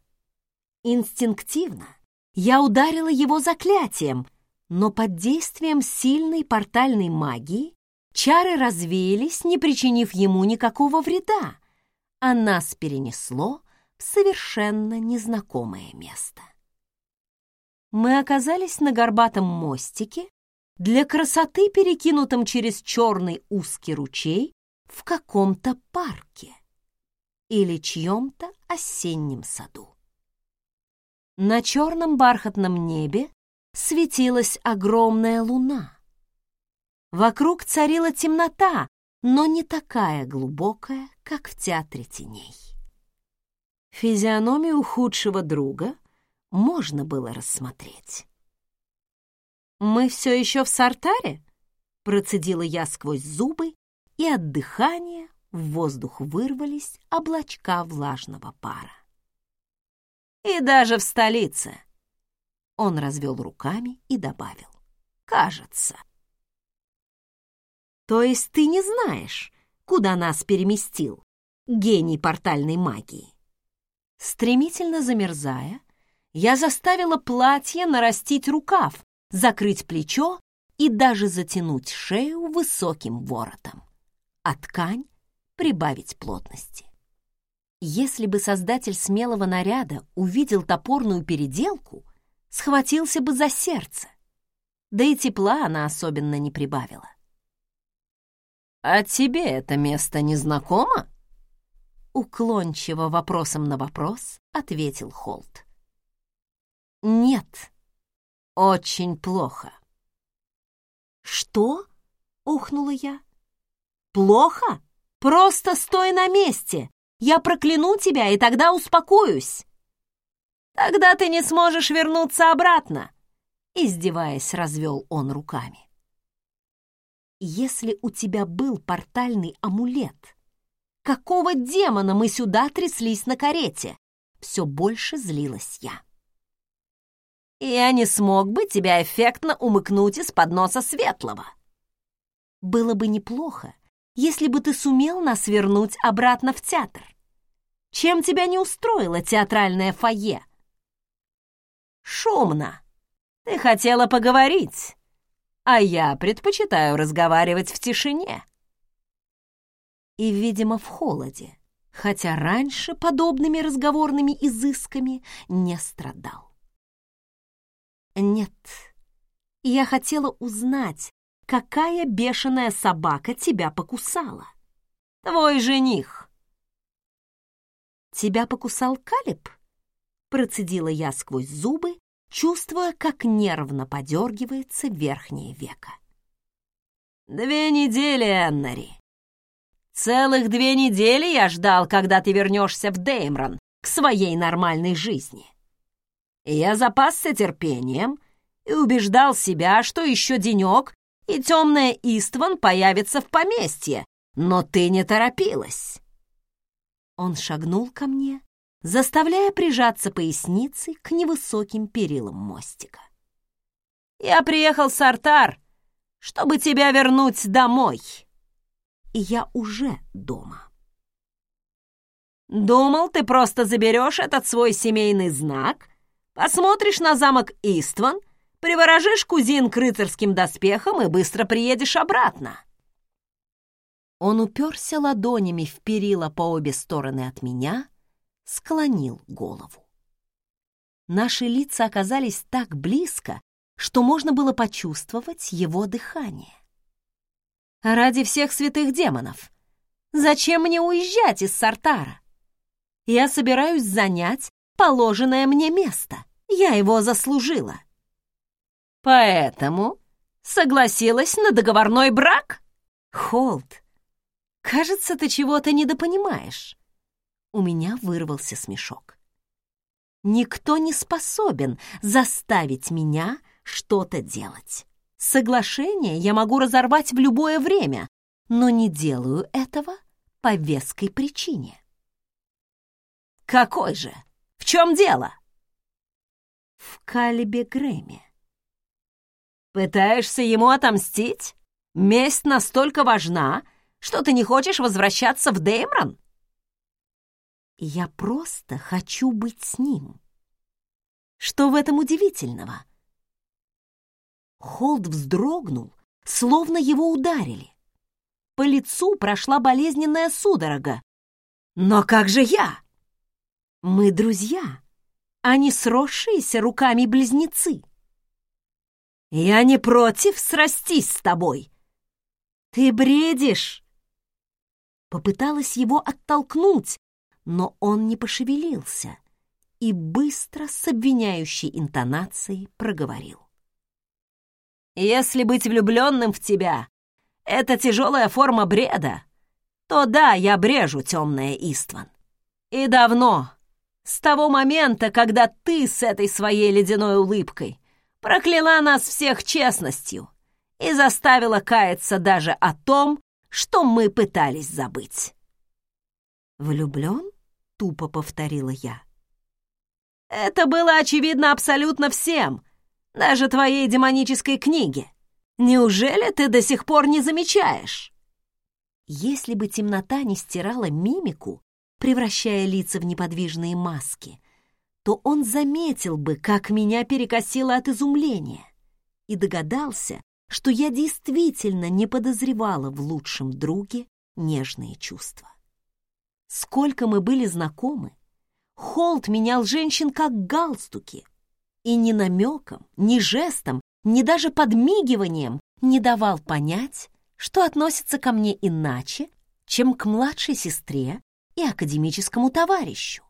[SPEAKER 1] Инстинктивно я ударила его заклятием, но под действием сильной портальной магии чары развеялись, не причинив ему никакого вреда, а нас перенесло в совершенно незнакомое место. Мы оказались на горбатом мостике, для красоты перекинутом через черный узкий ручей в каком-то парке или чьем-то осеннем саду. На черном бархатном небе светилась огромная луна. Вокруг царила темнота, но не такая глубокая, как в театре теней. Физиономию худшего друга можно было рассмотреть. «Мы все еще в Сартаре?» — процедила я сквозь зубы, и от дыхания в воздух вырвались облачка влажного пара. «И даже в столице!» Он развел руками и добавил. «Кажется». «То есть ты не знаешь, куда нас переместил, гений портальной магии?» Стремительно замерзая, я заставила платье нарастить рукав, закрыть плечо и даже затянуть шею высоким воротом, а ткань прибавить плотности. Если бы создатель смелого наряда увидел топорную переделку, схватился бы за сердце, да и тепла она особенно не прибавила. «А тебе это место не знакомо?» Уклончиво вопросом на вопрос ответил Холт. «Нет, очень плохо». «Что?» — ухнула я. «Плохо? Просто стой на месте! Я прокляну тебя, и тогда успокоюсь!» «Тогда ты не сможешь вернуться обратно!» Издеваясь, развел он руками. «Если у тебя был портальный амулет, какого демона мы сюда тряслись на карете?» Все больше злилась я. «Я не смог бы тебя эффектно умыкнуть из-под носа светлого!» «Было бы неплохо, если бы ты сумел нас вернуть обратно в театр. Чем тебя не устроило театральное фойе?» «Шумно!» Ты хотела поговорить, а я предпочитаю разговаривать в тишине. И, видимо, в холоде, хотя раньше подобными разговорными изысками не страдал. Нет, я хотела узнать, какая бешеная собака тебя покусала. Твой жених. Тебя покусал Калиб? Процедила я сквозь зубы чувствуя, как нервно подергивается верхнее веко. «Две недели, Эннери. Целых две недели я ждал, когда ты вернешься в Деймрон к своей нормальной жизни. Я запасся терпением и убеждал себя, что еще денек, и темная Истван появится в поместье, но ты не торопилась». Он шагнул ко мне, заставляя прижаться поясницей к невысоким перилам мостика. «Я приехал с Артар, чтобы тебя вернуть домой, и я уже дома». «Думал, ты просто заберешь этот свой семейный знак, посмотришь на замок Истван, приворожишь кузин к рыцарским доспехам и быстро приедешь обратно». Он уперся ладонями в перила по обе стороны от меня, склонил голову. Наши лица оказались так близко, что можно было почувствовать его дыхание. Ради всех святых демонов, зачем мне уезжать из Сартара? Я собираюсь занять положенное мне место. Я его заслужила. Поэтому согласилась на договорной брак? Холд, кажется, ты чего-то недопонимаешь у меня вырвался смешок. Никто не способен заставить меня что-то делать. Соглашение я могу разорвать в любое время, но не делаю этого по веской причине. Какой же? В чем дело? В Калибе Грэме. Пытаешься ему отомстить? Месть настолько важна, что ты не хочешь возвращаться в Деймрон? Я просто хочу быть с ним. Что в этом удивительного? Холд вздрогнул, словно его ударили. По лицу прошла болезненная судорога. Но как же я? Мы друзья, а не сросшиеся руками близнецы. Я не против срастись с тобой. Ты бредишь. Попыталась его оттолкнуть, но он не пошевелился и быстро с обвиняющей интонацией проговорил. «Если быть влюбленным в тебя — это тяжелая форма бреда, то да, я брежу, темная Истван. И давно, с того момента, когда ты с этой своей ледяной улыбкой прокляла нас всех честностью и заставила каяться даже о том, что мы пытались забыть». «Влюблен?» — тупо повторила я. «Это было очевидно абсолютно всем, даже твоей демонической книге. Неужели ты до сих пор не замечаешь?» Если бы темнота не стирала мимику, превращая лица в неподвижные маски, то он заметил бы, как меня перекосило от изумления, и догадался, что я действительно не подозревала в лучшем друге нежные чувства. Сколько мы были знакомы, Холт менял женщин как галстуки, и ни намеком, ни жестом, ни даже подмигиванием не давал понять, что относится ко мне иначе, чем к младшей сестре и академическому товарищу.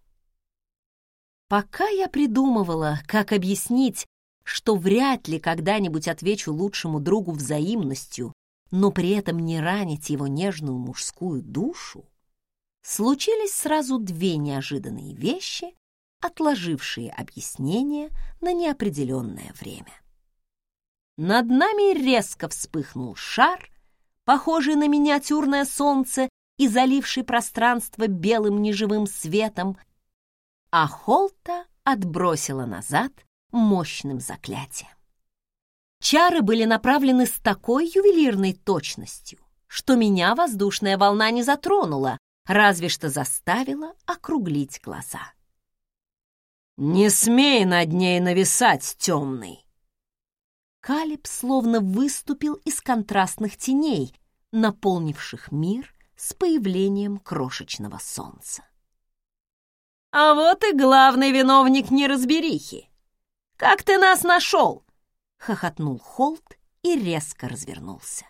[SPEAKER 1] Пока я придумывала, как объяснить, что вряд ли когда-нибудь отвечу лучшему другу взаимностью, но при этом не ранить его нежную мужскую душу, случились сразу две неожиданные вещи, отложившие объяснение на неопределенное время. Над нами резко вспыхнул шар, похожий на миниатюрное солнце и заливший пространство белым неживым светом, а Холта отбросила назад мощным заклятием. Чары были направлены с такой ювелирной точностью, что меня воздушная волна не затронула, разве что заставила округлить глаза. «Не смей над ней нависать, темный!» Калиб словно выступил из контрастных теней, наполнивших мир с появлением крошечного солнца. «А вот и главный виновник неразберихи! Как ты нас нашел?» — хохотнул Холт и резко развернулся.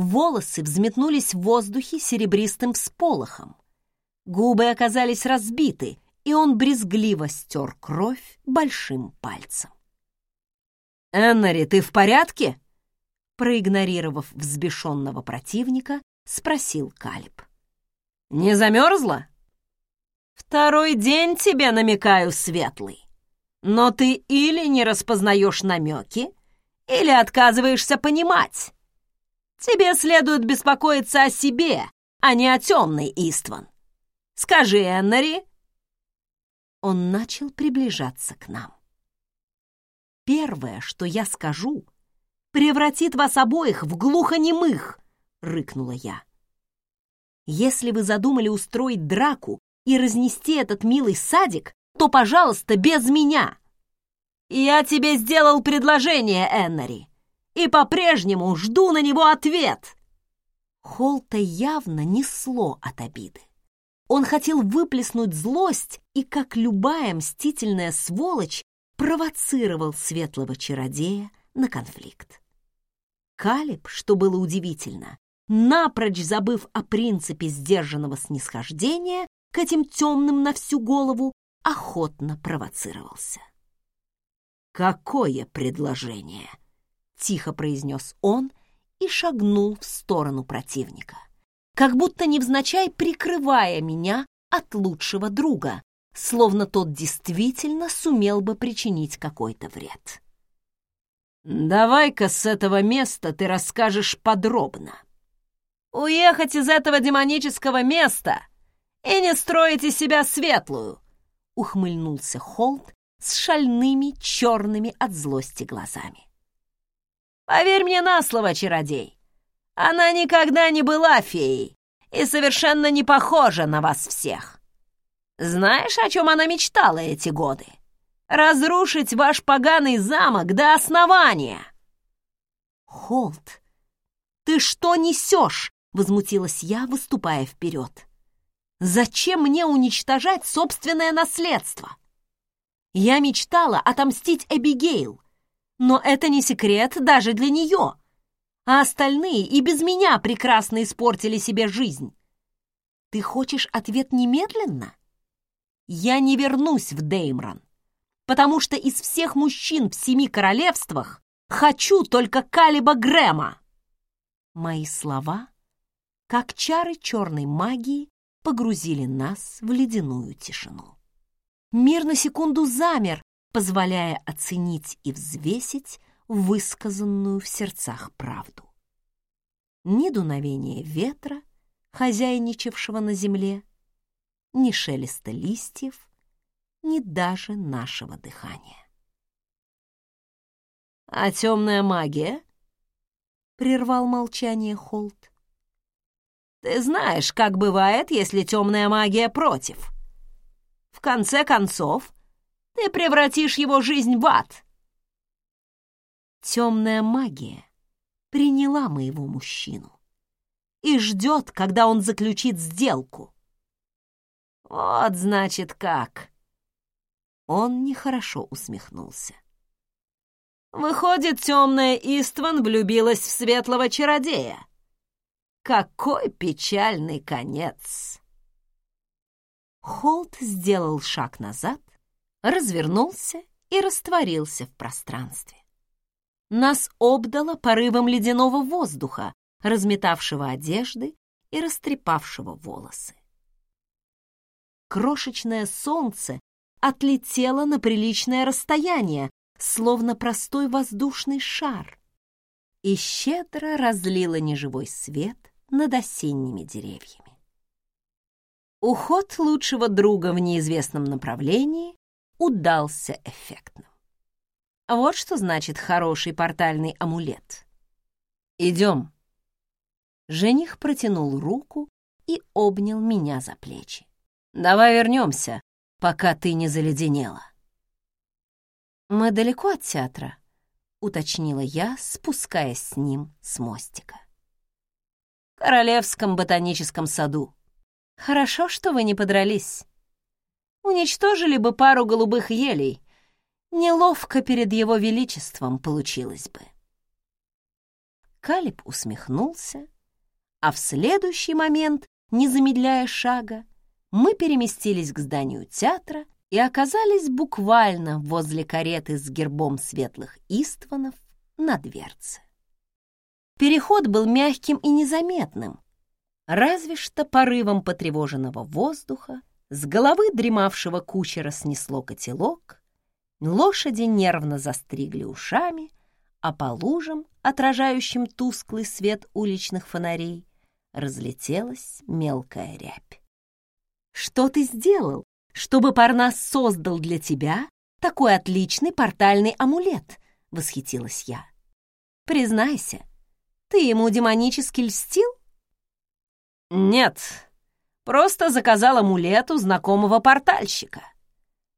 [SPEAKER 1] Волосы взметнулись в воздухе серебристым всполохом. Губы оказались разбиты, и он брезгливо стер кровь большим пальцем. «Эннери, ты в порядке?» Проигнорировав взбешенного противника, спросил Калиб. «Не замерзла?» «Второй день тебе намекаю, Светлый. Но ты или не распознаешь намеки, или отказываешься понимать. Тебе следует беспокоиться о себе, а не о темной Истван. Скажи, Эннери». Он начал приближаться к нам. «Первое, что я скажу, превратит вас обоих в глухонемых!» — рыкнула я. «Если вы задумали устроить драку и разнести этот милый садик, то, пожалуйста, без меня. Я тебе сделал предложение, Эннери, и по-прежнему жду на него ответ. Холта явно несло от обиды. Он хотел выплеснуть злость и, как любая мстительная сволочь, провоцировал светлого чародея на конфликт. Калиб, что было удивительно, напрочь забыв о принципе сдержанного снисхождения к этим темным на всю голову, охотно провоцировался. «Какое предложение?» — тихо произнес он и шагнул в сторону противника, как будто невзначай прикрывая меня от лучшего друга, словно тот действительно сумел бы причинить какой-то вред. «Давай-ка с этого места ты расскажешь подробно». «Уехать из этого демонического места и не строить из себя светлую!» ухмыльнулся Холт с шальными черными от злости глазами. «Поверь мне на слово, чародей, она никогда не была феей и совершенно не похожа на вас всех. Знаешь, о чем она мечтала эти годы? Разрушить ваш поганый замок до основания!» «Холт, ты что несешь?» — возмутилась я, выступая вперед. Зачем мне уничтожать собственное наследство? Я мечтала отомстить Эбигейл, но это не секрет даже для нее. А остальные и без меня прекрасно испортили себе жизнь. Ты хочешь ответ немедленно? Я не вернусь в Деймрон, потому что из всех мужчин в семи королевствах хочу только Калиба Грэма. Мои слова, как чары черной магии, погрузили нас в ледяную тишину. Мир на секунду замер, позволяя оценить и взвесить высказанную в сердцах правду. Ни дуновения ветра, хозяйничавшего на земле, ни шелеста листьев, ни даже нашего дыхания. «А темная магия?» — прервал молчание Холт. Ты знаешь, как бывает, если темная магия против. В конце концов, ты превратишь его жизнь в ад. Темная магия приняла моего мужчину и ждет, когда он заключит сделку. Вот, значит, как. Он нехорошо усмехнулся. Выходит, темная Истван влюбилась в светлого чародея. Какой печальный конец! Холт сделал шаг назад, развернулся и растворился в пространстве. Нас обдало порывом ледяного воздуха, разметавшего одежды и растрепавшего волосы. Крошечное солнце отлетело на приличное расстояние, словно простой воздушный шар, и щедро разлило неживой свет над осенними деревьями. Уход лучшего друга в неизвестном направлении удался эффектно. Вот что значит хороший портальный амулет. «Идем». Жених протянул руку и обнял меня за плечи. «Давай вернемся, пока ты не заледенела». «Мы далеко от театра?» — уточнила я, спускаясь с ним с мостика. «В Королевском ботаническом саду. Хорошо, что вы не подрались. Уничтожили бы пару голубых елей, Неловко перед его величеством получилось бы. Калиб усмехнулся, а в следующий момент, не замедляя шага, мы переместились к зданию театра и оказались буквально возле кареты с гербом светлых истванов на дверце. Переход был мягким и незаметным, разве что порывом потревоженного воздуха с головы дремавшего кучера снесло котелок, Лошади нервно застригли ушами, а по лужам, отражающим тусклый свет уличных фонарей, разлетелась мелкая рябь. «Что ты сделал, чтобы Парнас создал для тебя такой отличный портальный амулет?» — восхитилась я. «Признайся, ты ему демонически льстил?» «Нет, просто заказал амулет у знакомого портальщика»,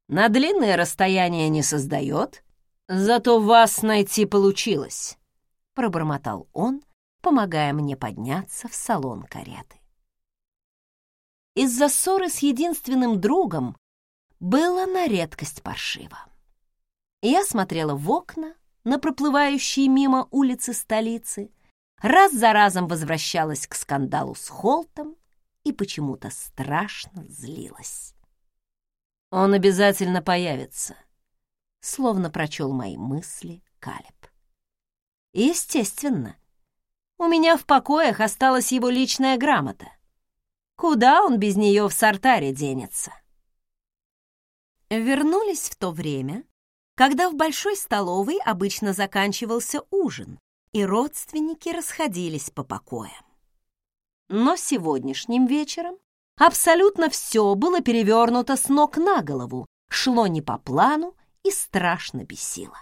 [SPEAKER 1] на длинное расстояние не создает, зато вас найти получилось», — пробормотал он, помогая мне подняться в салон кареты. Из-за ссоры с единственным другом было на редкость паршиво. Я смотрела в окна на проплывающие мимо улицы столицы, раз за разом возвращалась к скандалу с Холтом и почему-то страшно злилась. Он обязательно появится. Словно прочел мои мысли Калеб. Естественно. У меня в покоях осталась его личная грамота. Куда он без нее в сортаре денется? Вернулись в то время, когда в большой столовой обычно заканчивался ужин, и родственники расходились по покоям. Но сегодняшним вечером Абсолютно все было перевернуто с ног на голову, шло не по плану и страшно бесило.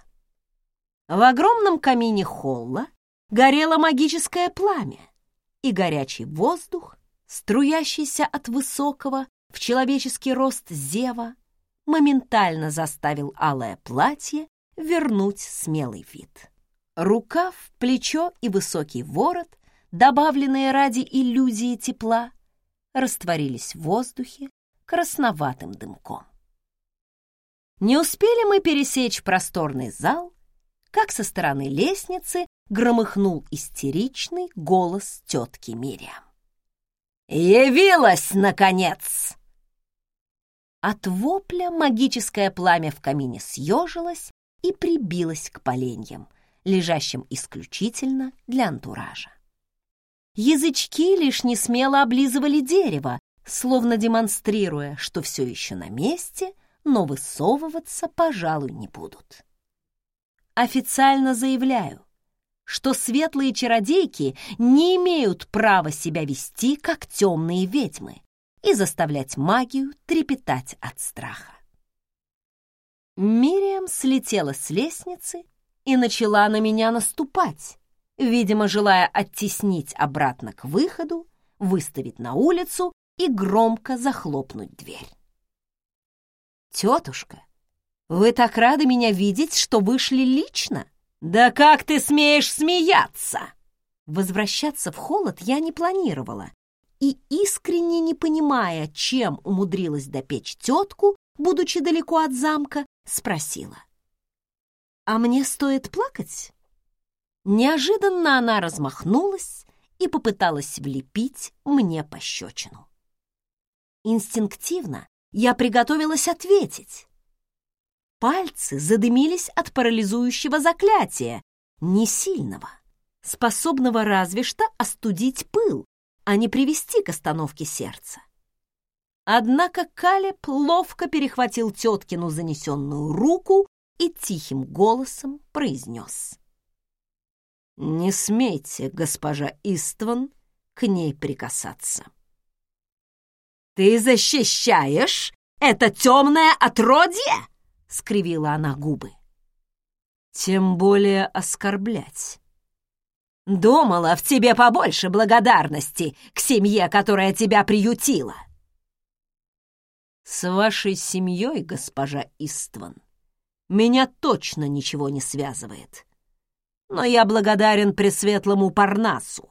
[SPEAKER 1] В огромном камине холла горело магическое пламя, и горячий воздух, струящийся от высокого в человеческий рост зева, моментально заставил алое платье вернуть смелый вид. Рукав, плечо и высокий ворот, добавленные ради иллюзии тепла, растворились в воздухе красноватым дымком. Не успели мы пересечь просторный зал, как со стороны лестницы громыхнул истеричный голос тетки Мириам. «Явилась, наконец!» От вопля магическое пламя в камине съежилось и прибилось к поленьям, лежащим исключительно для антуража. Язычки лишь не смело облизывали дерево, словно демонстрируя, что все еще на месте, но высовываться, пожалуй, не будут. Официально заявляю, что светлые чародейки не имеют права себя вести, как темные ведьмы, и заставлять магию трепетать от страха. Мириам слетела с лестницы и начала на меня наступать, видимо, желая оттеснить обратно к выходу выставить на улицу и громко захлопнуть дверь. «Тетушка, вы так рады меня видеть, что вышли лично? Да как ты смеешь смеяться?» Возвращаться в холод я не планировала и, искренне не понимая, чем умудрилась допечь тетку, будучи далеко от замка, спросила. «А мне стоит плакать?» Неожиданно она размахнулась и попыталась влепить мне пощечину. Инстинктивно я приготовилась ответить. Пальцы задымились от парализующего заклятия, не сильного способного разве что остудить пыл, а не привести к остановке сердца. Однако Калеб ловко перехватил теткину занесенную руку и тихим голосом произнес. «Не смейте, госпожа Истван, к ней прикасаться». «Ты защищаешь это темное отродье?» — скривила она губы. «Тем более оскорблять». Думала, в тебе побольше благодарности к семье, которая тебя приютила. С вашей семьей, госпожа Истван, меня точно ничего не связывает. Но я благодарен Пресветлому Парнасу.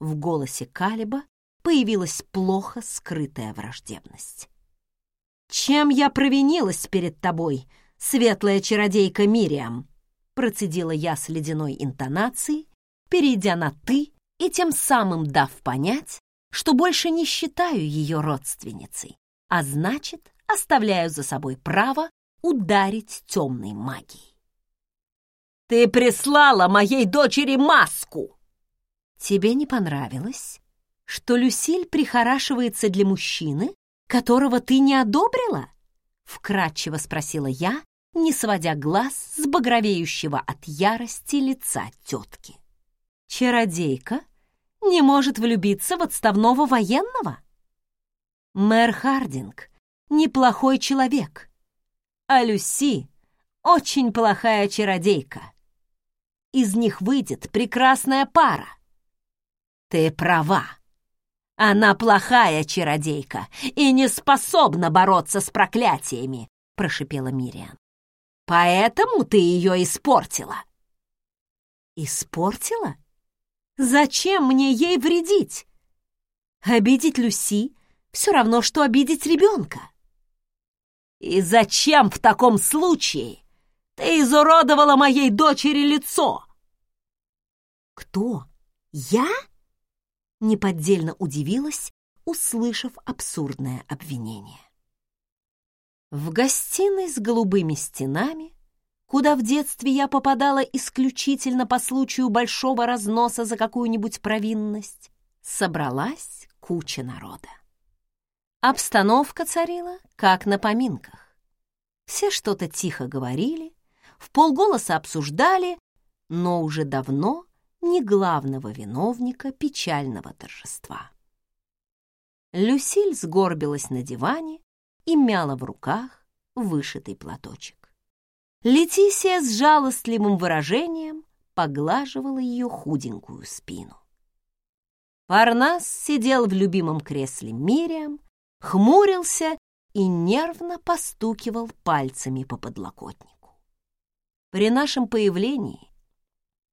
[SPEAKER 1] В голосе Калиба появилась плохо скрытая враждебность. «Чем я провинилась перед тобой, светлая чародейка Мириам?» Процедила я с ледяной интонацией перейдя на «ты» и тем самым дав понять, что больше не считаю ее родственницей, а значит, оставляю за собой право ударить темной магией. «Ты прислала моей дочери маску!» «Тебе не понравилось, что Люсиль прихорашивается для мужчины, которого ты не одобрила?» Вкратчиво спросила я, не сводя глаз с багровеющего от ярости лица тетки. Чародейка не может влюбиться в отставного военного? Мэр Хардинг — неплохой человек, а Люси — очень плохая чародейка. Из них выйдет прекрасная пара. Ты права. Она плохая чародейка и не способна бороться с проклятиями, прошипела Мириан. Поэтому ты ее испортила. Испортила? Зачем мне ей вредить? Обидеть Люси все равно, что обидеть ребенка. И зачем в таком случае ты изуродовала моей дочери лицо? Кто? Я? Неподдельно удивилась, услышав абсурдное обвинение. В гостиной с голубыми стенами куда в детстве я попадала исключительно по случаю большого разноса за какую-нибудь провинность, собралась куча народа. Обстановка царила, как на поминках. Все что-то тихо говорили, в полголоса обсуждали, но уже давно не главного виновника печального торжества. Люсиль сгорбилась на диване и мяла в руках вышитый платочек. Летисия с жалостливым выражением поглаживала ее худенькую спину. Парнас сидел в любимом кресле Мириам, хмурился и нервно постукивал пальцами по подлокотнику. При нашем появлении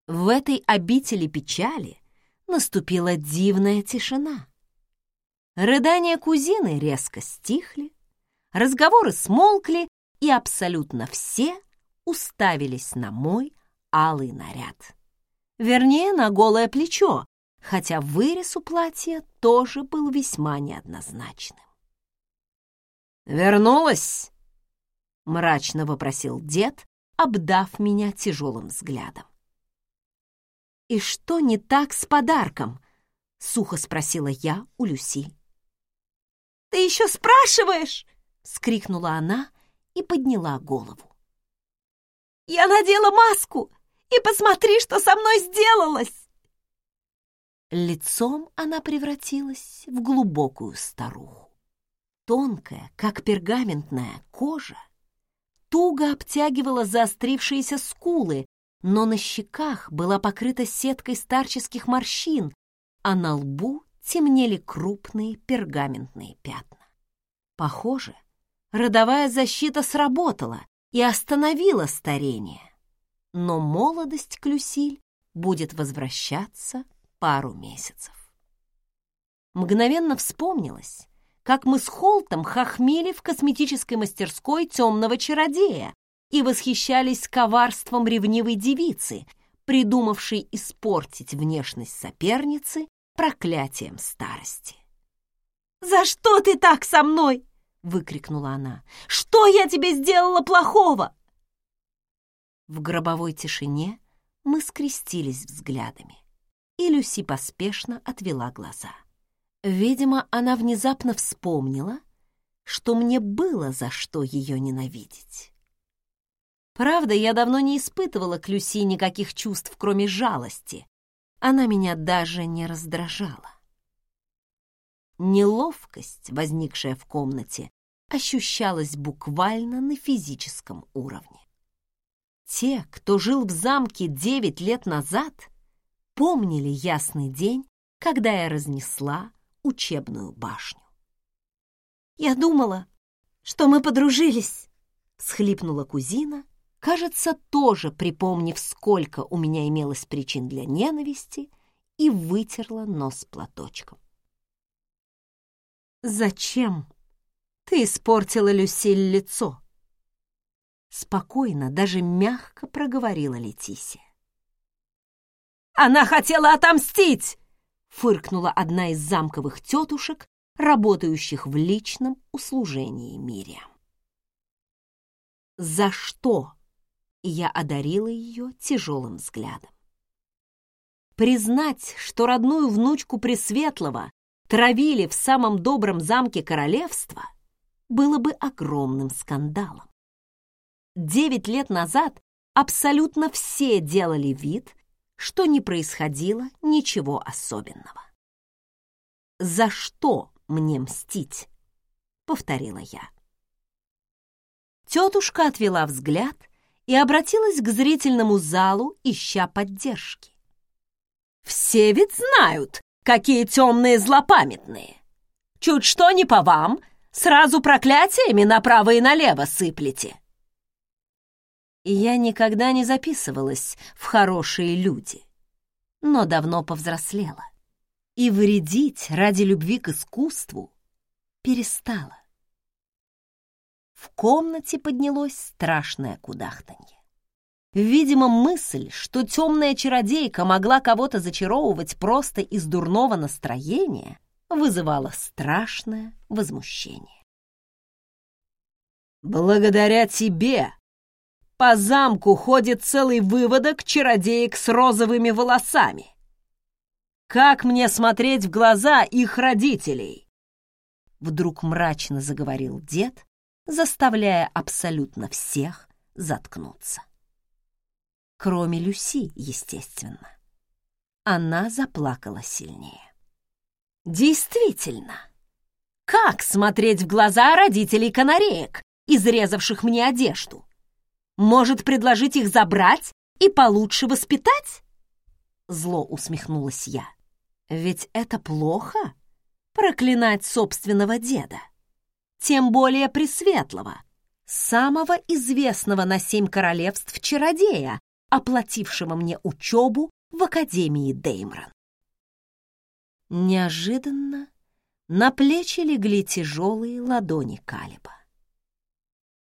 [SPEAKER 1] в этой обители печали наступила дивная тишина. Рыдания кузины резко стихли, разговоры смолкли, и абсолютно все уставились на мой алый наряд. Вернее, на голое плечо, хотя вырез у платья тоже был весьма неоднозначным. «Вернулась?» — мрачно вопросил дед, обдав меня тяжелым взглядом. «И что не так с подарком?» — сухо спросила я у Люси. «Ты еще спрашиваешь?» — скрикнула она и подняла голову. Я надела маску, и посмотри, что со мной сделалось!» Лицом она превратилась в глубокую старуху. Тонкая, как пергаментная кожа, туго обтягивала заострившиеся скулы, но на щеках была покрыта сеткой старческих морщин, а на лбу темнели крупные пергаментные пятна. Похоже, родовая защита сработала и остановила старение. Но молодость Клюсиль будет возвращаться пару месяцев. Мгновенно вспомнилось, как мы с Холтом хохмели в косметической мастерской темного чародея и восхищались коварством ревнивой девицы, придумавшей испортить внешность соперницы проклятием старости. «За что ты так со мной?» — выкрикнула она. «Что я тебе сделала плохого?» В гробовой тишине мы скрестились взглядами, и Люси поспешно отвела глаза. Видимо, она внезапно вспомнила, что мне было за что ее ненавидеть. Правда, я давно не испытывала к Люси никаких чувств, кроме жалости. Она меня даже не раздражала. Неловкость, возникшая в комнате, ощущалась буквально на физическом уровне. Те, кто жил в замке девять лет назад, помнили ясный день, когда я разнесла учебную башню. «Я думала, что мы подружились», — схлипнула кузина, кажется, тоже припомнив, сколько у меня имелось причин для ненависти, и вытерла нос платочком. «Зачем ты испортила Люсиль лицо?» Спокойно, даже мягко проговорила Летисия. «Она хотела отомстить!» фыркнула одна из замковых тетушек, работающих в личном услужении Мириам. «За что?» Я одарила ее тяжелым взглядом. Признать, что родную внучку Пресветлого травили в самом добром замке королевства, было бы огромным скандалом. Девять лет назад абсолютно все делали вид, что не происходило ничего особенного. «За что мне мстить?» — повторила я. Тетушка отвела взгляд и обратилась к зрительному залу, ища поддержки. «Все ведь знают, какие темные злопамятные! Чуть что не по вам, сразу проклятиями направо и налево сыплете!» Я никогда не записывалась в хорошие люди, но давно повзрослела. И вредить ради любви к искусству перестала. В комнате поднялось страшное кудахтанье. Видимо, мысль, что темная чародейка могла кого-то зачаровывать просто из дурного настроения, вызывала страшное возмущение. «Благодаря тебе по замку ходит целый выводок чародеек с розовыми волосами. Как мне смотреть в глаза их родителей? Вдруг мрачно заговорил дед, заставляя абсолютно всех заткнуться. Кроме Люси, естественно. Она заплакала сильнее. Действительно, как смотреть в глаза родителей канареек, изрезавших мне одежду? Может, предложить их забрать и получше воспитать? Зло усмехнулась я. Ведь это плохо — проклинать собственного деда. Тем более Пресветлого, самого известного на семь королевств чародея, оплатившего мне учебу в Академии Деймрон. Неожиданно на плечи легли тяжелые ладони Калиба.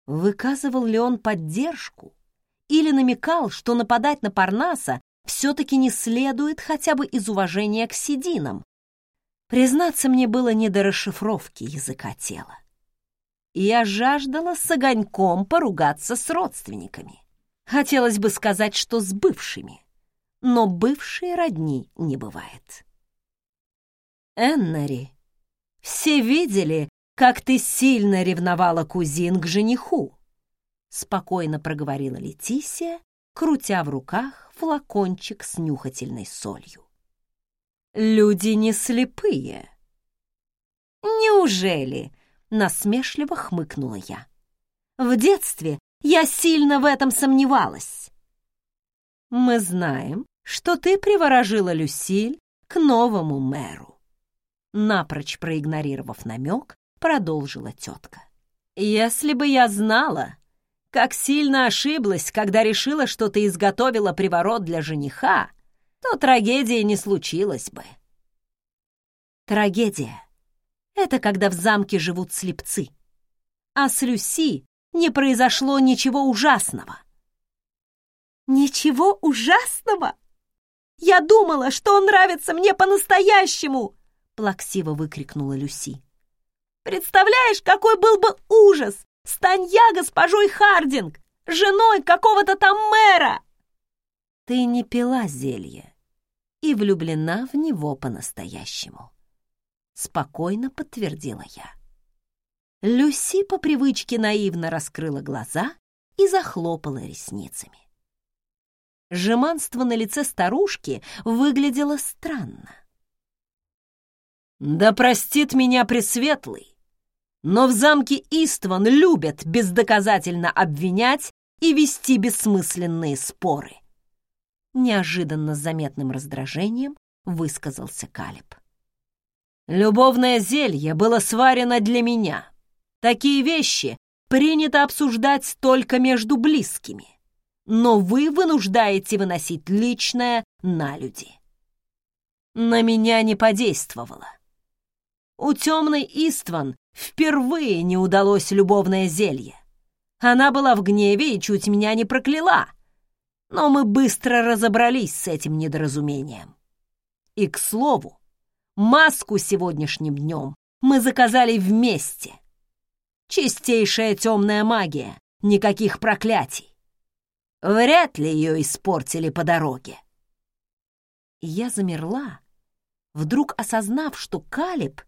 [SPEAKER 1] Выказывал ли он поддержку или намекал, что нападать на Парнаса все-таки не следует хотя бы из уважения к сединам? Признаться, мне было не до расшифровки языка тела. Я жаждала с огоньком поругаться с родственниками. Хотелось бы сказать, что с бывшими, но бывшие родни не бывает. Эннери, все видели, как ты сильно ревновала кузин к жениху!» Спокойно проговорила Летисия, крутя в руках флакончик с нюхательной солью. «Люди не слепые!» «Неужели?» — насмешливо хмыкнула я. «В детстве я сильно в этом сомневалась». «Мы знаем, что ты приворожила Люсиль к новому мэру. напрочь проигнорировав намек, продолжила тетка. «Если бы я знала, как сильно ошиблась, когда решила, что ты изготовила приворот для жениха, то трагедия не случилась бы». Трагедия — это когда в замке живут слепцы, а с Люси не произошло ничего ужасного. «Ничего ужасного? Я думала, что он нравится мне по-настоящему!» плаксиво выкрикнула Люси. «Представляешь, какой был бы ужас! Стань я госпожой Хардинг, женой какого-то там мэра!» «Ты не пила зелье и влюблена в него по-настоящему», спокойно подтвердила я. Люси по привычке наивно раскрыла глаза и захлопала ресницами. Жеманство на лице старушки выглядело странно. «Да простит меня Пресветлый, но в замке Истван любят бездоказательно обвинять и вести бессмысленные споры», неожиданно с заметным раздражением высказался Калиб. «Любовное зелье было сварено для меня. Такие вещи принято обсуждать только между близкими но вы вынуждаете выносить личное на люди. На меня не подействовало. У темной Истван впервые не удалось любовное зелье. Она была в гневе и чуть меня не прокляла. Но мы быстро разобрались с этим недоразумением. И, к слову, маску сегодняшним днем мы заказали вместе. Чистейшая темная магия, никаких проклятий. Вряд ли ее испортили по дороге. Я замерла, вдруг осознав, что Калиб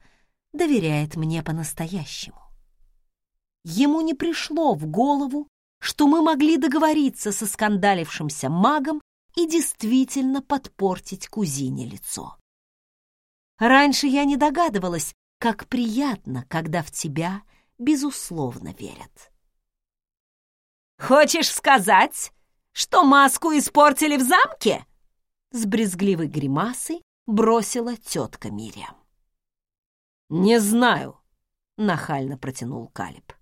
[SPEAKER 1] доверяет мне по-настоящему. Ему не пришло в голову, что мы могли договориться со скандалившимся магом и действительно подпортить кузине лицо. Раньше я не догадывалась, как приятно, когда в тебя безусловно верят. «Хочешь сказать, что маску испортили в замке?» С брезгливой гримасой бросила тетка Мириам. «Не знаю», — нахально протянул Калиб.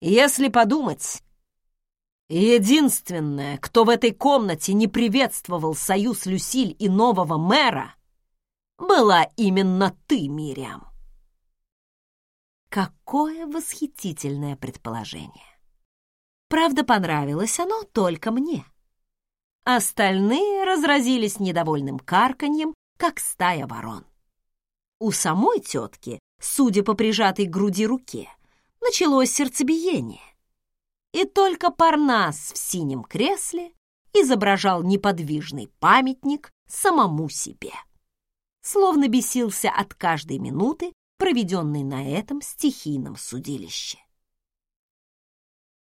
[SPEAKER 1] «Если подумать, единственное, кто в этой комнате не приветствовал союз Люсиль и нового мэра, была именно ты, Мириам». Какое восхитительное предположение! Правда, понравилось оно только мне. Остальные разразились недовольным карканьем, как стая ворон. У самой тетки, судя по прижатой к груди руке, началось сердцебиение. И только Парнас в синем кресле изображал неподвижный памятник самому себе. Словно бесился от каждой минуты, проведенной на этом стихийном судилище.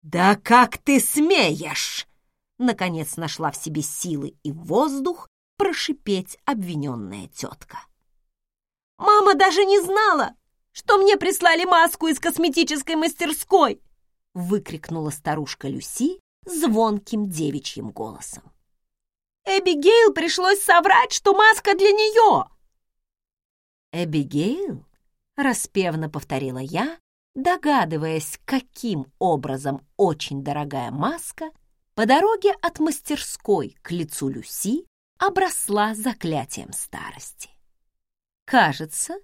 [SPEAKER 1] «Да как ты смеешь!» Наконец нашла в себе силы и воздух прошипеть обвиненная тетка. «Мама даже не знала, что мне прислали маску из косметической мастерской!» выкрикнула старушка Люси звонким девичьим голосом. «Эбигейл пришлось соврать, что маска для нее!» «Эбигейл?» — распевно повторила я, догадываясь, каким образом очень дорогая маска по дороге от мастерской к лицу Люси обросла заклятием старости. Кажется,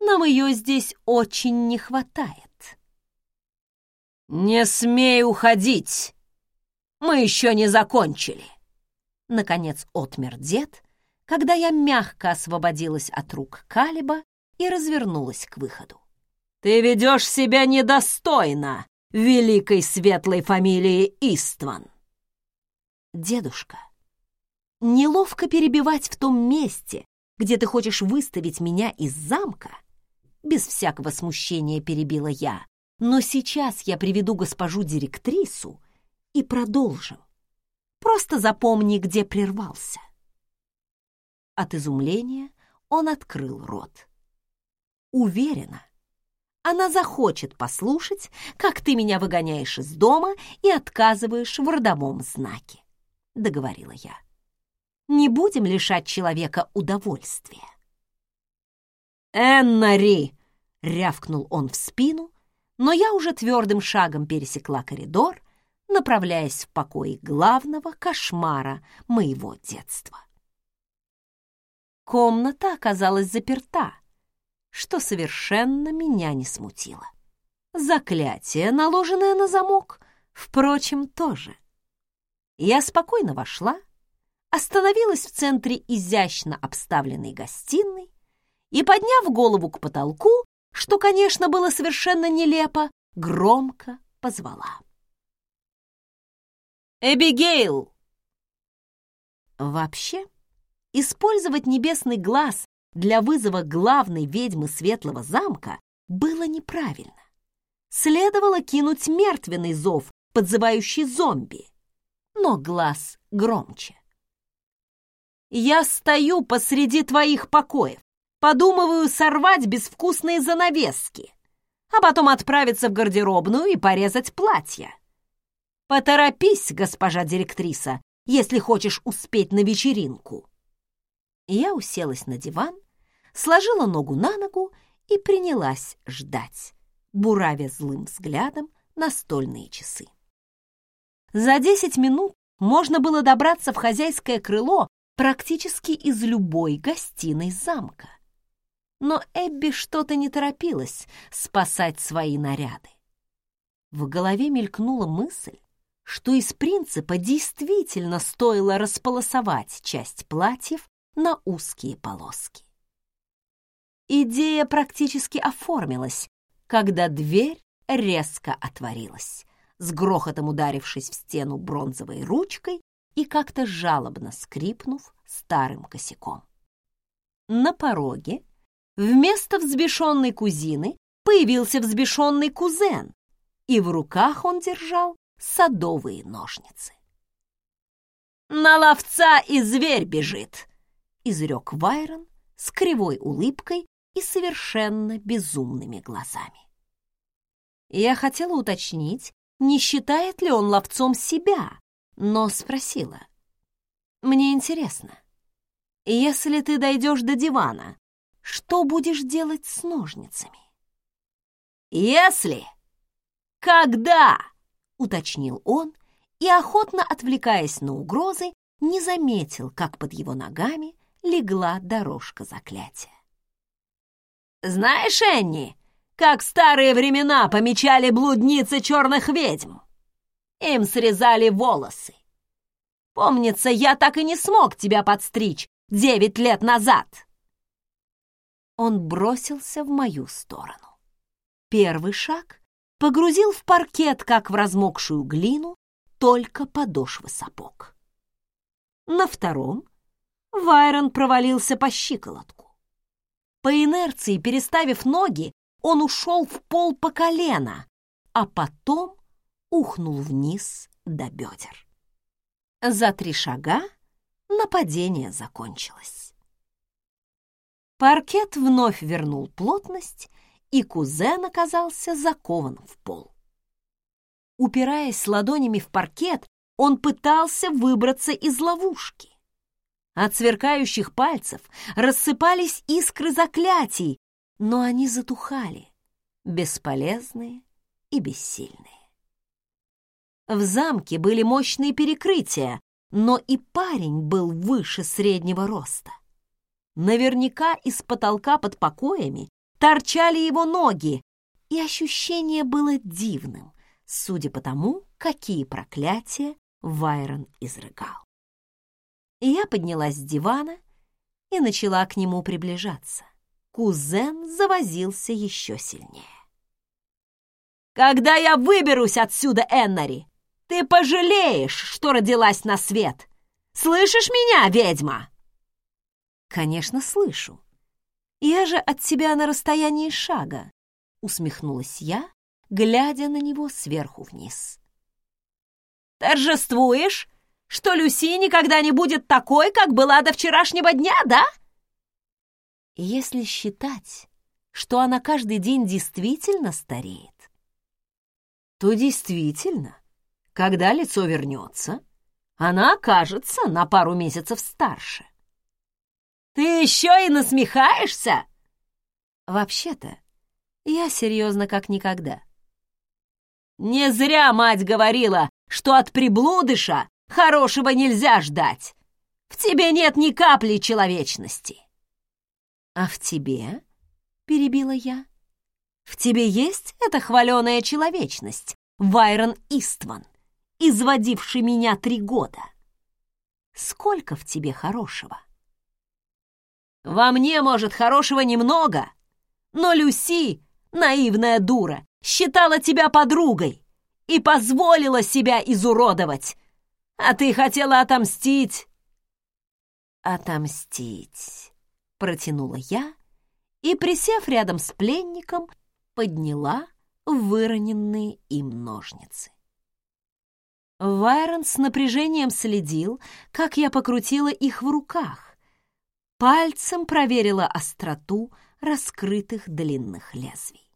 [SPEAKER 1] нам ее здесь очень не хватает. «Не смей уходить! Мы еще не закончили!» Наконец отмер дед, когда я мягко освободилась от рук Калиба и развернулась к выходу. Ты ведешь себя недостойно великой светлой фамилии Истван. Дедушка, неловко перебивать в том месте, где ты хочешь выставить меня из замка, без всякого смущения перебила я, но сейчас я приведу госпожу директрису и продолжим. Просто запомни, где прервался. От изумления он открыл рот. Уверена, она захочет послушать, как ты меня выгоняешь из дома и отказываешь в родовом знаке», — договорила я. «Не будем лишать человека удовольствия». «Эннари!» — рявкнул он в спину, но я уже твердым шагом пересекла коридор, направляясь в покой главного кошмара моего детства. Комната оказалась заперта, что совершенно меня не смутило. Заклятие, наложенное на замок, впрочем, тоже. Я спокойно вошла, остановилась в центре изящно обставленной гостиной и, подняв голову к потолку, что, конечно, было совершенно нелепо, громко позвала. «Эбигейл!» Вообще, использовать небесный глаз для вызова главной ведьмы Светлого замка было неправильно. Следовало кинуть мертвенный зов, подзывающий зомби, но глаз громче. «Я стою посреди твоих покоев, подумываю сорвать безвкусные занавески, а потом отправиться в гардеробную и порезать платье. Поторопись, госпожа директриса, если хочешь успеть на вечеринку». Я уселась на диван, сложила ногу на ногу и принялась ждать, буравя злым взглядом настольные часы. За десять минут можно было добраться в хозяйское крыло практически из любой гостиной замка. Но Эбби что-то не торопилась спасать свои наряды. В голове мелькнула мысль, что из принципа действительно стоило располосовать часть платьев на узкие полоски. Идея практически оформилась, когда дверь резко отворилась, с грохотом ударившись в стену бронзовой ручкой и как-то жалобно скрипнув старым косяком. На пороге вместо взбешенной кузины появился взбешенный кузен, и в руках он держал садовые ножницы. «На ловца и зверь бежит!» — изрек Вайрон с кривой улыбкой и совершенно безумными глазами. Я хотела уточнить, не считает ли он ловцом себя, но спросила. «Мне интересно, если ты дойдешь до дивана, что будешь делать с ножницами?» «Если? Когда?» — уточнил он и, охотно отвлекаясь на угрозы, не заметил, как под его ногами легла дорожка заклятия. «Знаешь, Энни, как в старые времена помечали блудницы черных ведьм? Им срезали волосы. Помнится, я так и не смог тебя подстричь девять лет назад!» Он бросился в мою сторону. Первый шаг погрузил в паркет, как в размокшую глину, только подошвы сапог. На втором Вайрон провалился по щиколотку. По инерции, переставив ноги, он ушел в пол по колено, а потом ухнул вниз до бедер. За три шага нападение закончилось. Паркет вновь вернул плотность, и кузен оказался закован в пол. Упираясь ладонями в паркет, он пытался выбраться из ловушки. От сверкающих пальцев рассыпались искры заклятий, но они затухали, бесполезные и бессильные. В замке были мощные перекрытия, но и парень был выше среднего роста. Наверняка из потолка под покоями торчали его ноги, и ощущение было дивным, судя по тому, какие проклятия Вайрон изрыгал. Я поднялась с дивана и начала к нему приближаться. Кузен завозился еще сильнее. «Когда я выберусь отсюда, Эннери, ты пожалеешь, что родилась на свет! Слышишь меня, ведьма?» «Конечно, слышу. Я же от тебя на расстоянии шага», — усмехнулась я, глядя на него сверху вниз. «Торжествуешь?» Что Люси никогда не будет такой, как была до вчерашнего дня, да? Если считать, что она каждый день действительно стареет, то действительно, когда лицо вернется, она окажется на пару месяцев старше. Ты еще и насмехаешься? Вообще-то, я серьезно как никогда. Не зря мать говорила, что от приблудыша хорошего нельзя ждать. В тебе нет ни капли человечности. А в тебе, перебила я, в тебе есть эта хваленая человечность, Вайрон Истван, изводивший меня три года. Сколько в тебе хорошего? Во мне, может, хорошего немного, но Люси, наивная дура, считала тебя подругой и позволила себя изуродовать. А ты хотела отомстить. Отомстить, протянула я и, присев рядом с пленником, подняла выроненные им ножницы. Вайрон с напряжением следил, как я покрутила их в руках, пальцем проверила остроту раскрытых длинных лезвий.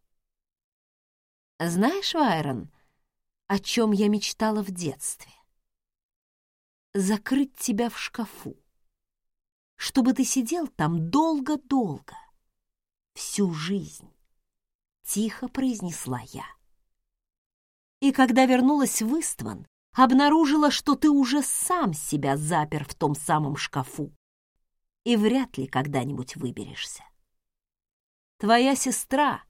[SPEAKER 1] Знаешь, Вайрон, о чем я мечтала в детстве? Закрыть тебя в шкафу, чтобы ты сидел там долго-долго, всю жизнь, тихо произнесла я. И когда вернулась в Истван, обнаружила, что ты уже сам себя запер в том самом шкафу и вряд ли когда-нибудь выберешься. Твоя сестра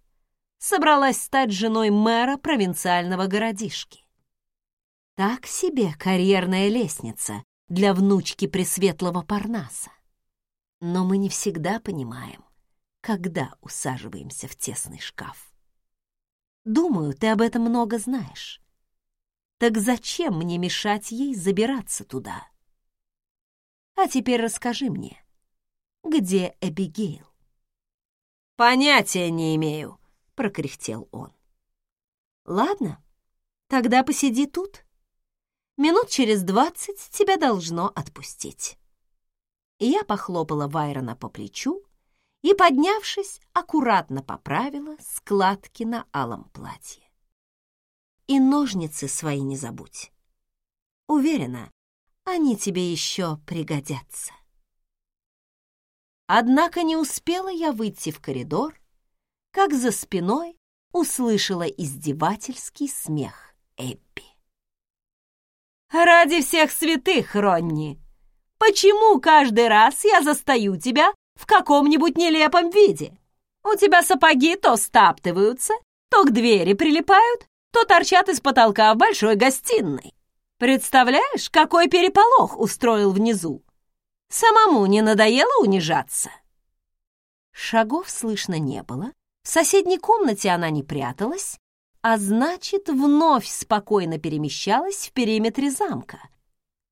[SPEAKER 1] собралась стать женой мэра провинциального городишки. Так себе карьерная лестница для внучки Пресветлого Парнаса. Но мы не всегда понимаем, когда усаживаемся в тесный шкаф. Думаю, ты об этом много знаешь. Так зачем мне мешать ей забираться туда? А теперь расскажи мне, где Эбигейл? «Понятия не имею», — прокряхтел он. «Ладно, тогда посиди тут. Минут через двадцать тебя должно отпустить». Я похлопала Вайрона по плечу и, поднявшись, аккуратно поправила складки на алом платье. «И ножницы свои не забудь. Уверена, они тебе еще пригодятся». Однако не успела я выйти в коридор, как за спиной услышала издевательский смех Эбби. «Ради всех святых, Ронни! Почему каждый раз я застаю тебя в каком-нибудь нелепом виде? У тебя сапоги то стаптываются, то к двери прилипают, то торчат из потолка в большой гостиной. Представляешь, какой переполох устроил внизу? Самому не надоело унижаться?» Шагов слышно не было, в соседней комнате она не пряталась, а значит, вновь спокойно перемещалась в периметре замка.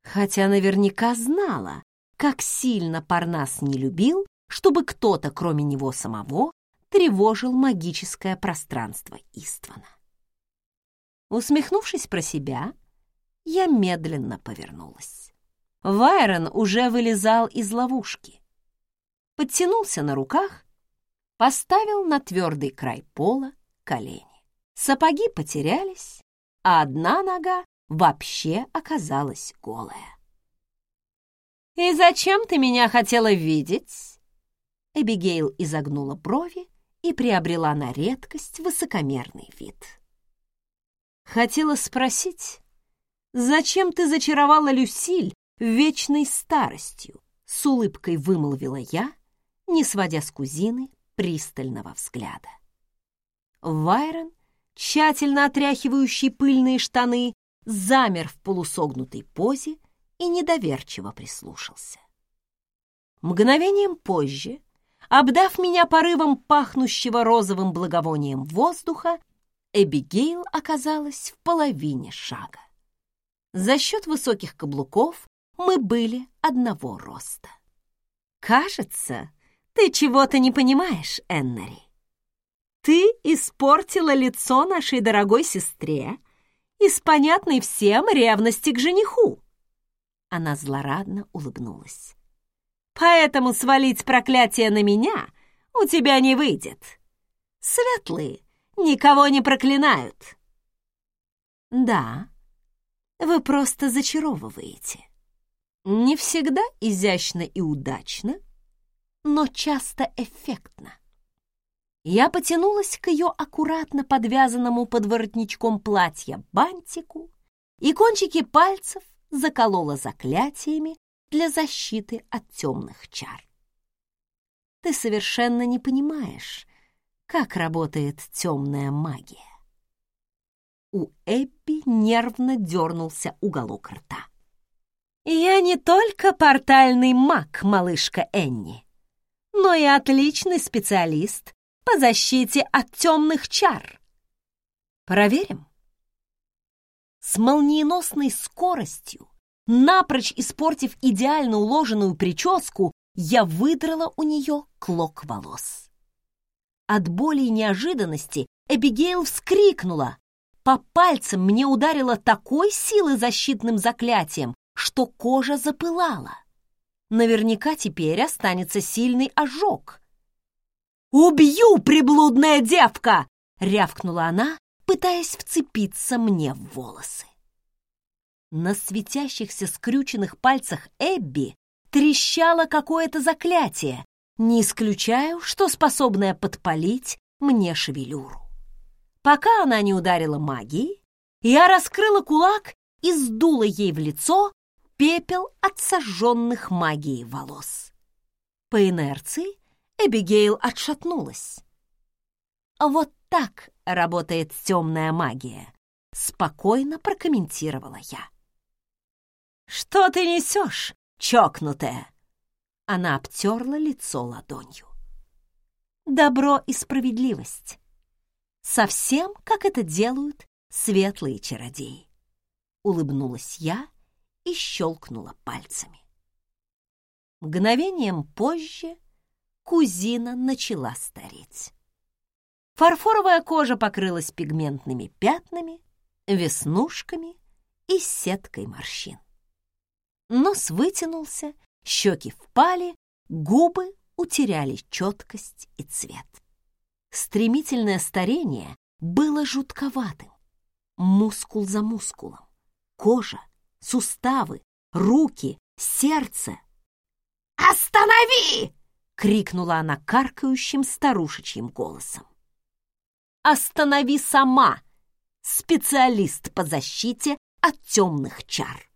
[SPEAKER 1] Хотя наверняка знала, как сильно Парнас не любил, чтобы кто-то, кроме него самого, тревожил магическое пространство Иствана. Усмехнувшись про себя, я медленно повернулась. Вайрон уже вылезал из ловушки. Подтянулся на руках, поставил на твердый край пола колени. Сапоги потерялись, а одна нога вообще оказалась голая. «И зачем ты меня хотела видеть?» Эбигейл изогнула брови и приобрела на редкость высокомерный вид. «Хотела спросить, зачем ты зачаровала Люсиль вечной старостью, с улыбкой вымолвила я, не сводя с кузины пристального взгляда. Вайрон, тщательно отряхивающий пыльные штаны, замер в полусогнутой позе и недоверчиво прислушался. Мгновением позже, обдав меня порывом пахнущего розовым благовонием воздуха, Эбигейл оказалась в половине шага. За счет высоких каблуков мы были одного роста. «Кажется, ты чего-то не понимаешь, Эннери. Ты испортила лицо нашей дорогой сестре из понятной всем ревности к жениху». Она злорадно улыбнулась. «Поэтому свалить проклятие на меня у тебя не выйдет. Светлые никого не проклинают». «Да, вы просто зачаровываете». Не всегда изящно и удачно, но часто эффектно. Я потянулась к ее аккуратно подвязанному под воротничком платья бантику и кончики пальцев заколола заклятиями для защиты от темных чар. Ты совершенно не понимаешь, как работает темная магия. У Эбби нервно дернулся уголок рта. «Я не только портальный маг, малышка Энни, но и отличный специалист по защите от темных чар. Проверим?» С молниеносной скоростью, напрочь испортив идеально уложенную прическу, я выдрала у нее клок волос. От боли и неожиданности Эбигейл вскрикнула. По пальцам мне ударило такой силы защитным заклятием, что кожа запылала. Наверняка теперь останется сильный ожог. «Убью, приблудная девка!» — рявкнула она, пытаясь вцепиться мне в волосы. На светящихся скрюченных пальцах Эбби трещало какое-то заклятие, не исключаю, что способное подпалить мне шевелюру. Пока она не ударила магией, я раскрыла кулак и сдула ей в лицо пепел от сожженных магией волос. По инерции Эбигейл отшатнулась. «Вот так работает темная магия», — спокойно прокомментировала я. «Что ты несешь, чокнутая?» Она обтерла лицо ладонью. «Добро и справедливость. Совсем, как это делают светлые чародеи». Улыбнулась я и щелкнула пальцами. Мгновением позже кузина начала стареть. Фарфоровая кожа покрылась пигментными пятнами, веснушками и сеткой морщин. Нос вытянулся, щеки впали, губы утеряли четкость и цвет. Стремительное старение было жутковатым. Мускул за мускулом, кожа, суставы, руки, сердце. «Останови!» — крикнула она каркающим старушечьим голосом. «Останови сама, специалист по защите от темных чар!»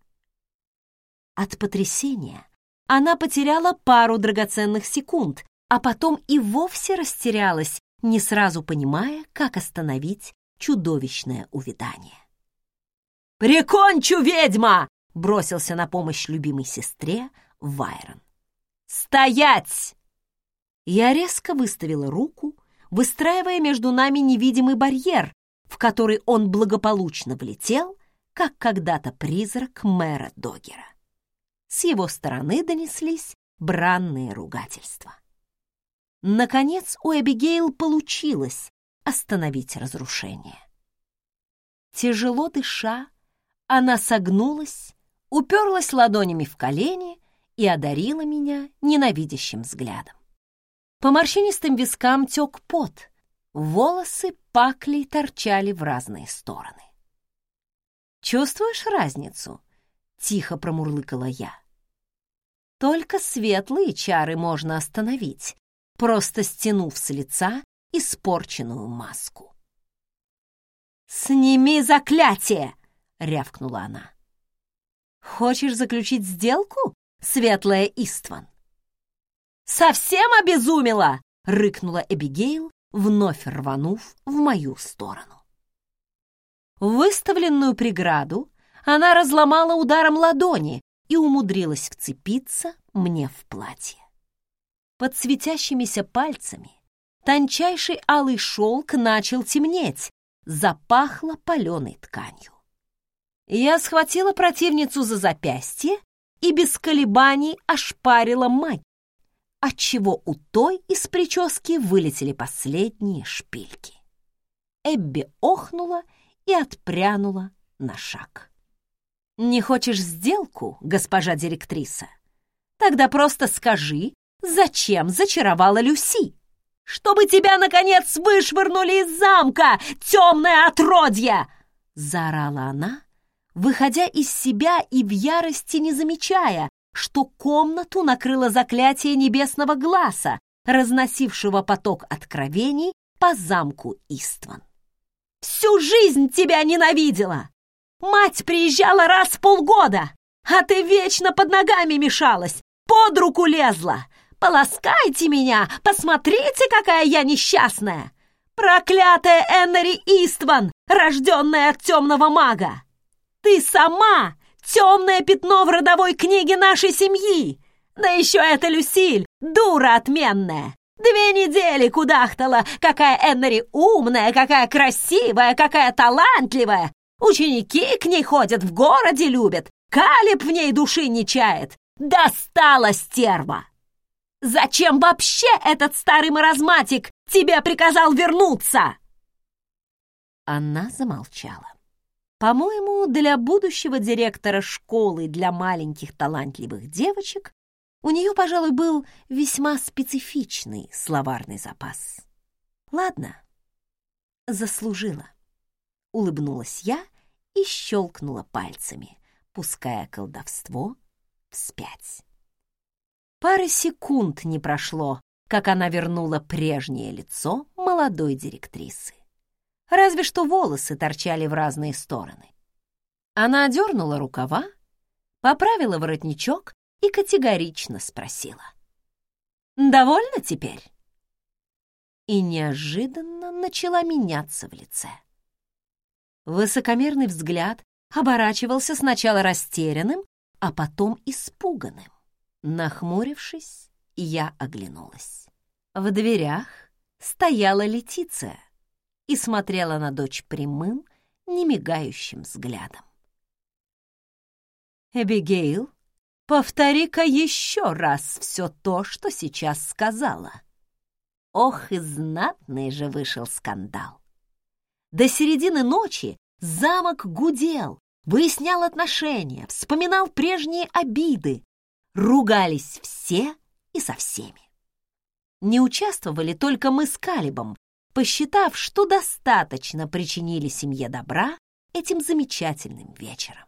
[SPEAKER 1] От потрясения она потеряла пару драгоценных секунд, а потом и вовсе растерялась, не сразу понимая, как остановить чудовищное увядание. «Прикончу, ведьма!» — бросился на помощь любимой сестре Вайрон. «Стоять!» Я резко выставила руку, выстраивая между нами невидимый барьер, в который он благополучно влетел, как когда-то призрак мэра Догера. С его стороны донеслись бранные ругательства. Наконец у Эбигейл получилось остановить разрушение. Тяжело дыша, она согнулась, уперлась ладонями в колени и одарила меня ненавидящим взглядом. По морщинистым вискам тек пот, волосы паклей торчали в разные стороны. «Чувствуешь разницу?» — тихо промурлыкала я. «Только светлые чары можно остановить, просто стянув с лица испорченную маску». «Сними заклятие!» — рявкнула она. «Хочешь заключить сделку, светлая Истван?» «Совсем обезумела!» — рыкнула Эбигейл, вновь рванув в мою сторону. Выставленную преграду она разломала ударом ладони и умудрилась вцепиться мне в платье. Под светящимися пальцами тончайший алый шелк начал темнеть, запахло паленой тканью. Я схватила противницу за запястье и без колебаний ошпарила мать, отчего у той из прически вылетели последние шпильки. Эбби охнула и отпрянула на шаг. «Не хочешь сделку, госпожа директриса? Тогда просто скажи, зачем зачаровала Люси? Чтобы тебя, наконец, вышвырнули из замка, темное отродье!» Заорала она, выходя из себя и в ярости не замечая, что комнату накрыло заклятие небесного глаза, разносившего поток откровений по замку Истван. «Всю жизнь тебя ненавидела! Мать приезжала раз в полгода, а ты вечно под ногами мешалась, под руку лезла! Полоскайте меня, посмотрите, какая я несчастная! Проклятая Эннери Истван, рожденная от темного мага! Ты сама темное пятно в родовой книге нашей семьи! Да еще эта Люсиль, дура отменная! Две недели кудахтала, какая Эннери умная, какая красивая, какая талантливая! Ученики к ней ходят, в городе любят, Калиб в ней души не чает! Достала стерва! Зачем вообще этот старый маразматик тебе приказал вернуться?» Она замолчала. По-моему, для будущего директора школы для маленьких талантливых девочек у нее, пожалуй, был весьма специфичный словарный запас. Ладно, заслужила. Улыбнулась я и щелкнула пальцами, пуская колдовство вспять. Пары секунд не прошло, как она вернула прежнее лицо молодой директрисы. Разве что волосы торчали в разные стороны. Она одернула рукава, поправила воротничок и категорично спросила. «Довольна теперь?» И неожиданно начала меняться в лице. Высокомерный взгляд оборачивался сначала растерянным, а потом испуганным. Нахмурившись, я оглянулась. В дверях стояла Летиция и смотрела на дочь прямым, немигающим взглядом. «Эбигейл, повтори-ка еще раз все то, что сейчас сказала». Ох, и знатный же вышел скандал. До середины ночи замок гудел, выяснял отношения, вспоминал прежние обиды, ругались все и со всеми. Не участвовали только мы с Калибом, посчитав, что достаточно причинили семье добра этим замечательным вечером.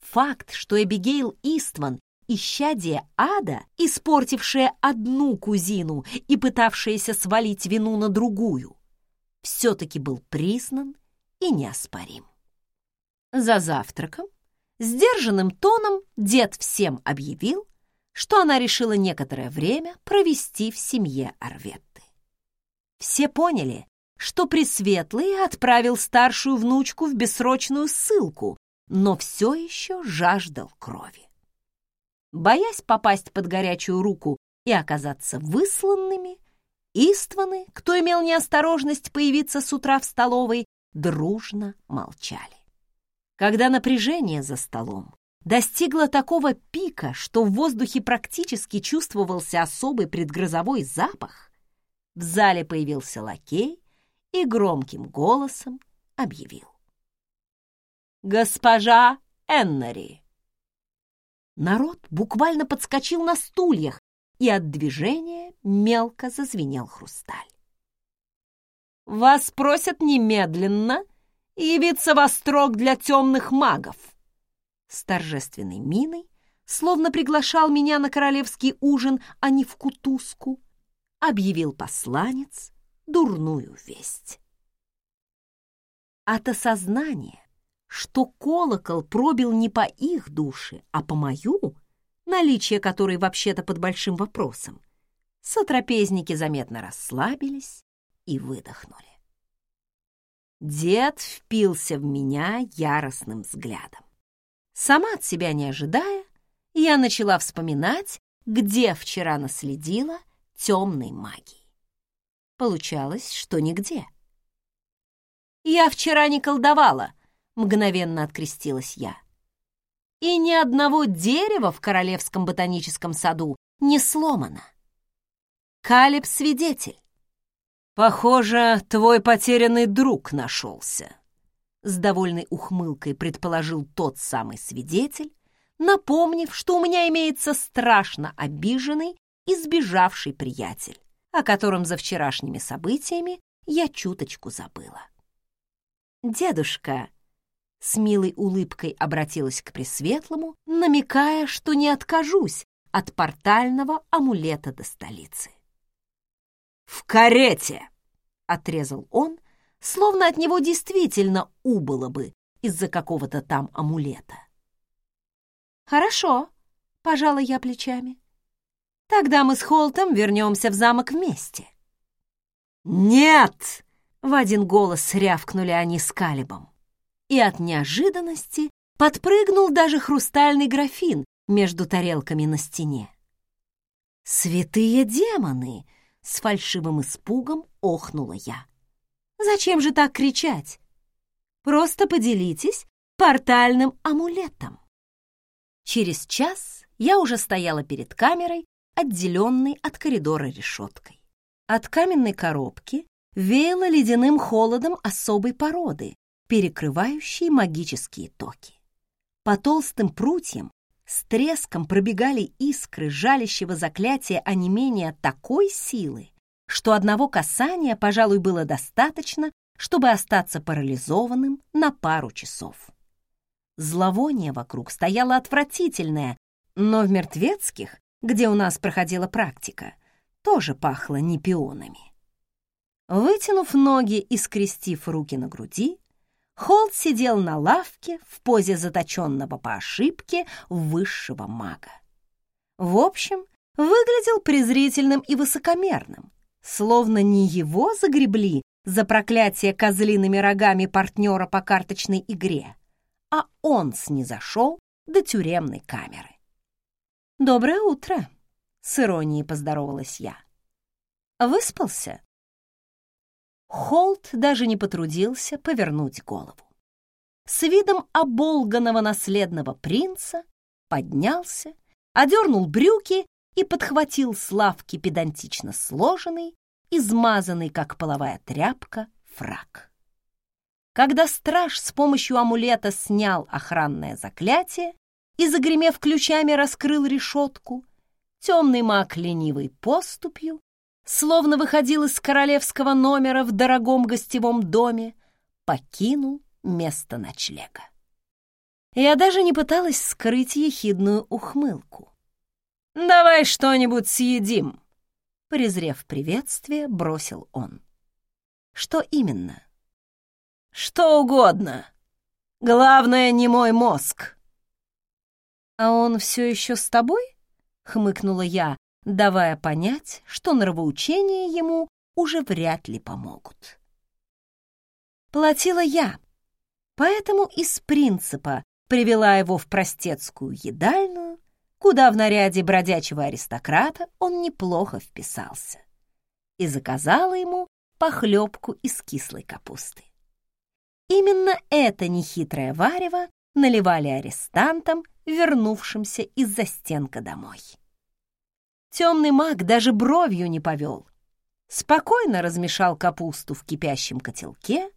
[SPEAKER 1] Факт, что Эбигейл Истван, исчадие ада, испортившая одну кузину и пытавшаяся свалить вину на другую, все-таки был признан и неоспорим. За завтраком Сдержанным тоном дед всем объявил, что она решила некоторое время провести в семье Арветты. Все поняли, что Пресветлый отправил старшую внучку в бессрочную ссылку, но все еще жаждал крови. Боясь попасть под горячую руку и оказаться высланными, Истваны, кто имел неосторожность появиться с утра в столовой, дружно молчали. Когда напряжение за столом достигло такого пика, что в воздухе практически чувствовался особый предгрозовой запах, в зале появился лакей и громким голосом объявил. «Госпожа Эннери!» Народ буквально подскочил на стульях, и от движения мелко зазвенел хрусталь. «Вас просят немедленно явиться во строк для темных магов!» С торжественной миной, словно приглашал меня на королевский ужин, а не в кутузку, объявил посланец дурную весть. От осознания, что колокол пробил не по их душе, а по мою, наличие которой вообще-то под большим вопросом, сотрапезники заметно расслабились и выдохнули. Дед впился в меня яростным взглядом. Сама от себя не ожидая, я начала вспоминать, где вчера наследила темной магии. Получалось, что нигде. «Я вчера не колдовала», — мгновенно открестилась я. «И ни одного дерева в Королевском ботаническом саду не сломано. Калиб — свидетель. «Похоже, твой потерянный друг нашелся», — с довольной ухмылкой предположил тот самый свидетель, напомнив, что у меня имеется страшно обиженный и приятель, о котором за вчерашними событиями я чуточку забыла. «Дедушка», — с милой улыбкой обратилась к Пресветлому, намекая, что не откажусь от портального амулета до столицы. «В карете!» — отрезал он, словно от него действительно убыло бы из-за какого-то там амулета. «Хорошо», — пожала я плечами. «Тогда мы с Холтом вернемся в замок вместе».
[SPEAKER 2] «Нет!»
[SPEAKER 1] — в один голос рявкнули они с Калибом. И от неожиданности подпрыгнул даже хрустальный графин между тарелками на стене. «Святые демоны!» — с фальшивым испугом охнула я. «Зачем же так кричать? Просто поделитесь портальным амулетом». Через час я уже стояла перед камерой, отделенной от коридора решеткой. От каменной коробки веяло ледяным холодом особой породы, перекрывающей магические токи. По толстым прутьям с треском пробегали искры жалящего заклятия онемения такой силы, что одного касания, пожалуй, было достаточно, чтобы остаться парализованным на пару часов. Зловоние вокруг стояло отвратительное, но в мертвецких, где у нас проходила практика, тоже пахло не пионами. Вытянув ноги и скрестив руки на груди, Холт сидел на лавке в позе заточенного по ошибке высшего мага. В общем, выглядел презрительным и высокомерным, словно не его загребли за проклятие козлиными рогами партнера по карточной игре, а он снизошел до тюремной камеры. «Доброе утро!» — с иронией поздоровалась я. «Выспался?» Холт даже не потрудился повернуть голову. С видом оболганного наследного принца поднялся, одернул брюки и подхватил с лавки педантично сложенный, измазанный, как половая тряпка, фраг. Когда страж с помощью амулета снял охранное заклятие и, загремев ключами, раскрыл решетку, темный маг ленивой поступью словно выходил из королевского номера в дорогом гостевом доме, покинул место ночлега. Я даже не пыталась скрыть ехидную ухмылку. «Давай что-нибудь съедим!» Презрев приветствие, бросил он. «Что именно?» «Что угодно. Главное, не мой мозг». «А он все еще с тобой?» — хмыкнула я, давая понять, что нравоучения ему уже вряд ли помогут. Платила я, поэтому из принципа привела его в простецкую едальную, куда в наряде бродячего аристократа он неплохо вписался, и заказала ему похлебку из кислой капусты. Именно это нехитрое варево наливали арестантам, вернувшимся из-за стенка домой. Темный маг даже бровью не повел. Спокойно размешал капусту в кипящем котелке,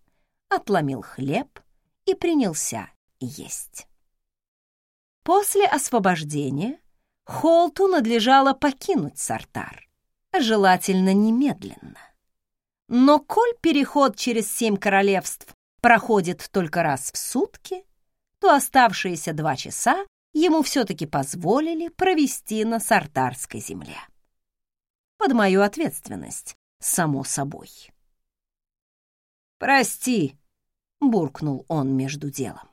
[SPEAKER 1] отломил хлеб и принялся есть. После освобождения Холту надлежало покинуть Сартар, желательно немедленно. Но коль переход через семь королевств проходит только раз в сутки, то оставшиеся два часа ему все-таки позволили провести на Сартарской земле. Под мою ответственность, само собой. «Прости», — буркнул он между делом.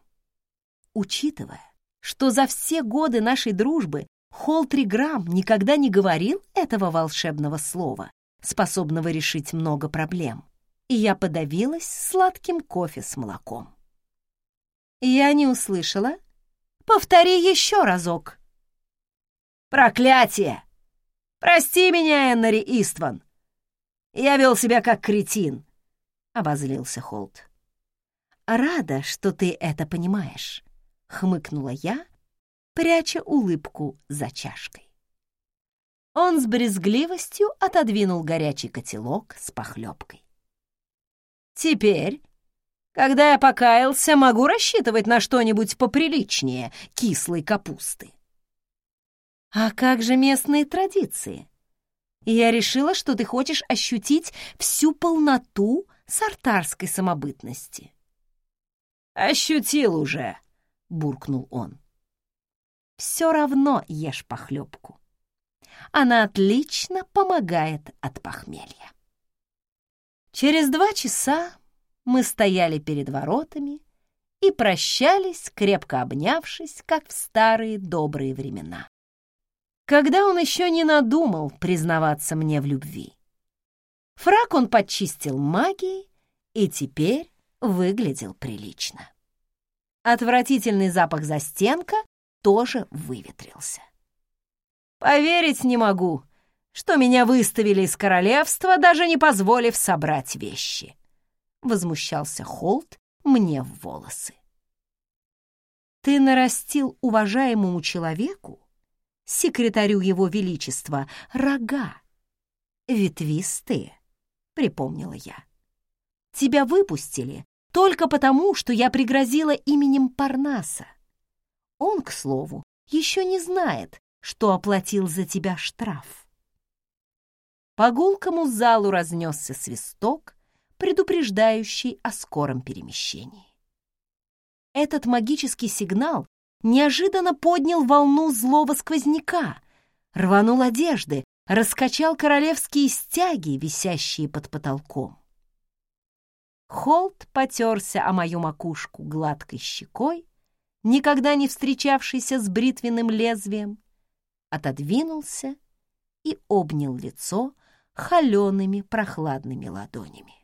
[SPEAKER 1] Учитывая, что за все годы нашей дружбы Холтриграм никогда не говорил этого волшебного слова, способного решить много проблем, и я подавилась сладким кофе с молоком. Я не услышала, Повтори еще разок. Проклятие! Прости меня, Эннери Истван. Я вел себя как кретин, — обозлился Холт. Рада, что ты это понимаешь, — хмыкнула я, пряча улыбку за чашкой. Он с брезгливостью отодвинул горячий котелок с похлебкой. «Теперь когда я покаялся, могу рассчитывать на что-нибудь поприличнее кислой капусты. А как же местные традиции? Я решила, что ты хочешь ощутить всю полноту сартарской самобытности. Ощутил уже, буркнул он. Все равно ешь похлебку. Она отлично помогает от похмелья. Через два часа мы стояли перед воротами и прощались, крепко обнявшись, как в старые добрые времена. Когда он еще не надумал признаваться мне в любви. Фрак он подчистил магией и теперь выглядел прилично. Отвратительный запах застенка тоже выветрился. Поверить не могу, что меня выставили из королевства, даже не позволив собрать вещи. Возмущался Холт мне в волосы. Ты нарастил уважаемому человеку, секретарю его величества, рога, ветвистые, припомнила я. Тебя выпустили только потому, что я пригрозила именем Парнаса. Он, к слову, еще не знает, что оплатил за тебя штраф. По гулкому залу разнесся свисток, предупреждающий о скором перемещении. Этот магический сигнал неожиданно поднял волну злого сквозняка, рванул одежды, раскачал королевские стяги, висящие под потолком. Холт потерся о мою макушку гладкой щекой, никогда не встречавшийся с бритвенным лезвием, отодвинулся и обнял лицо холеными прохладными ладонями.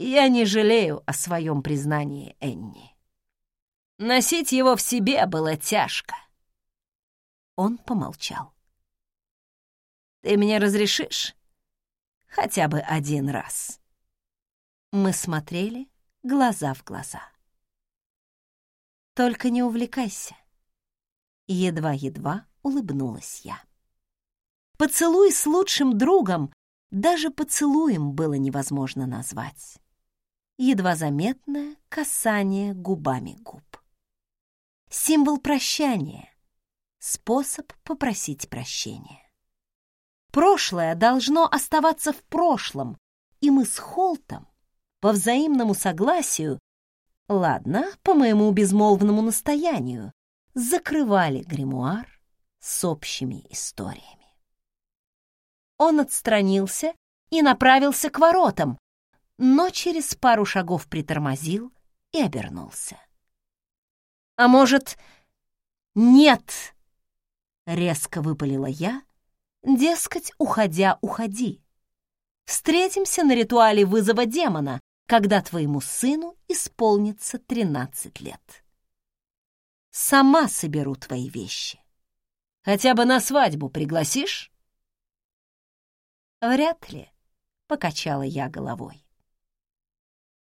[SPEAKER 1] Я не жалею о своем признании Энни. Носить его в себе было тяжко. Он помолчал. «Ты мне разрешишь? Хотя бы один раз». Мы смотрели глаза в глаза. «Только не увлекайся», Едва-едва улыбнулась я. Поцелуй с лучшим другом даже поцелуем было невозможно назвать. Едва заметное касание губами губ. Символ прощания, способ попросить прощения. Прошлое должно оставаться в прошлом, и мы с Холтом по взаимному согласию, ладно, по моему безмолвному настоянию, закрывали гримуар с общими историями. Он отстранился и направился к воротам, но через пару шагов притормозил и обернулся. «А может, нет?» — резко выпалила я, дескать, уходя, уходи. Встретимся на ритуале вызова демона, когда твоему сыну исполнится тринадцать лет сама соберу твои вещи. Хотя бы на свадьбу пригласишь?» «Вряд ли», — покачала я головой.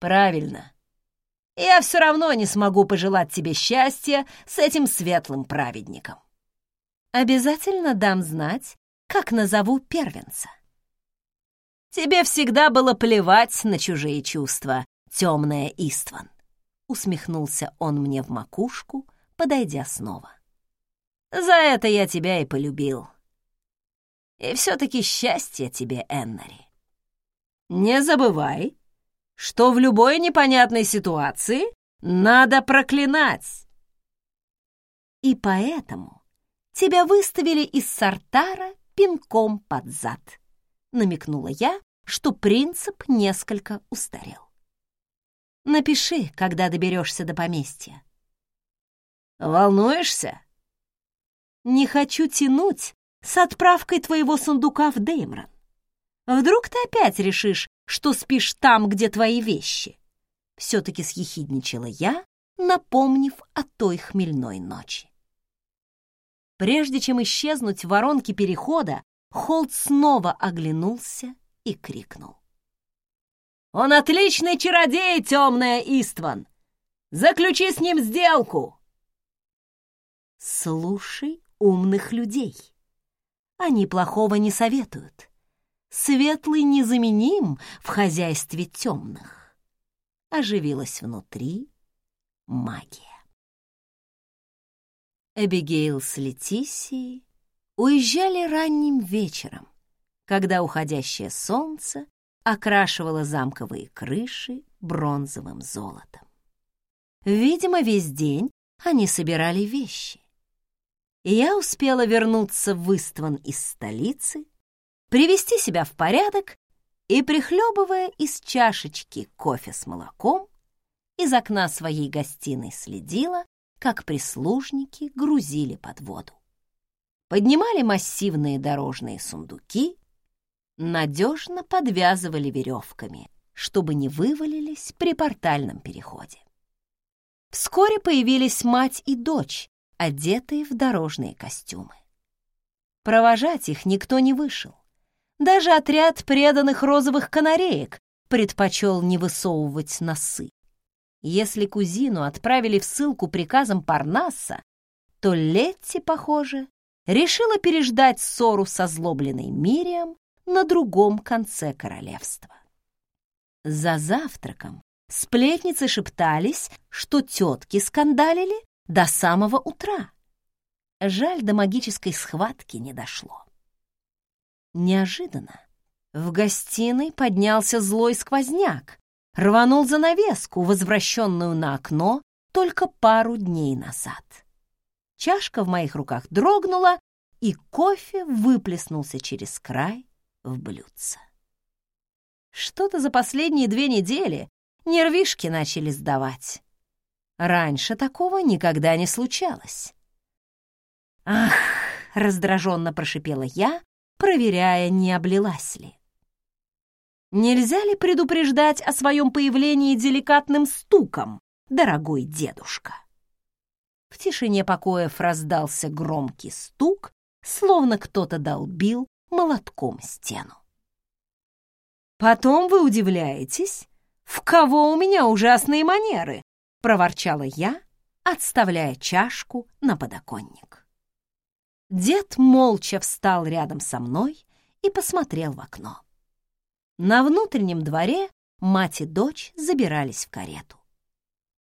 [SPEAKER 1] «Правильно. Я все равно не смогу пожелать тебе счастья с этим светлым праведником. Обязательно дам знать, как назову первенца. Тебе всегда было плевать на чужие чувства, темная Истван», — усмехнулся он мне в макушку, подойдя снова. «За это я тебя и полюбил. И все-таки счастье тебе, Эннери. Не забывай, что в любой непонятной ситуации надо проклинать. И поэтому тебя выставили из Сартара пинком под зад», намекнула я, что принцип несколько устарел. Напиши, когда доберешься до поместья. Волнуешься? Не хочу тянуть с отправкой твоего сундука в Деймрон. Вдруг ты опять решишь, что спишь там, где твои вещи? Все-таки съехидничала я, напомнив о той хмельной ночи. Прежде чем исчезнуть в воронке перехода, Холд снова оглянулся и крикнул. «Он отличный чародей, темная Истван! Заключи с ним сделку!» Слушай умных людей. Они плохого не советуют. Светлый незаменим в хозяйстве темных. Оживилась внутри магия. Эбигейл с Летисией уезжали ранним вечером, когда уходящее солнце окрашивало замковые крыши бронзовым золотом. Видимо, весь день они собирали вещи я успела вернуться в Истван из столицы, привести себя в порядок и, прихлебывая из чашечки кофе с молоком, из окна своей гостиной следила, как прислужники грузили под воду. Поднимали массивные дорожные сундуки, надежно подвязывали веревками, чтобы не вывалились при портальном переходе. Вскоре появились мать и дочь, одетые в дорожные костюмы. Провожать их никто не вышел. Даже отряд преданных розовых канареек предпочел не высовывать носы. Если кузину отправили в ссылку приказом Парнасса, то Летти, похоже, решила переждать ссору со злобленной Мирием на другом конце королевства. За завтраком сплетницы шептались, что тетки скандалили до самого утра. Жаль, до магической схватки не дошло. Неожиданно в гостиной поднялся злой сквозняк, рванул занавеску, возвращенную на окно только пару дней назад. Чашка в моих руках дрогнула, и кофе выплеснулся через край в блюдце. Что-то за последние две недели нервишки начали сдавать. Раньше такого никогда не случалось. «Ах!» — раздраженно прошипела я, проверяя, не облилась ли. «Нельзя ли предупреждать о своем появлении деликатным стуком, дорогой дедушка?» В тишине покоев раздался громкий стук, словно кто-то долбил молотком стену. «Потом вы удивляетесь, в кого у меня ужасные манеры?» — проворчала я, отставляя чашку на подоконник. Дед молча встал рядом со мной и посмотрел в окно. На внутреннем дворе мать и дочь забирались в карету.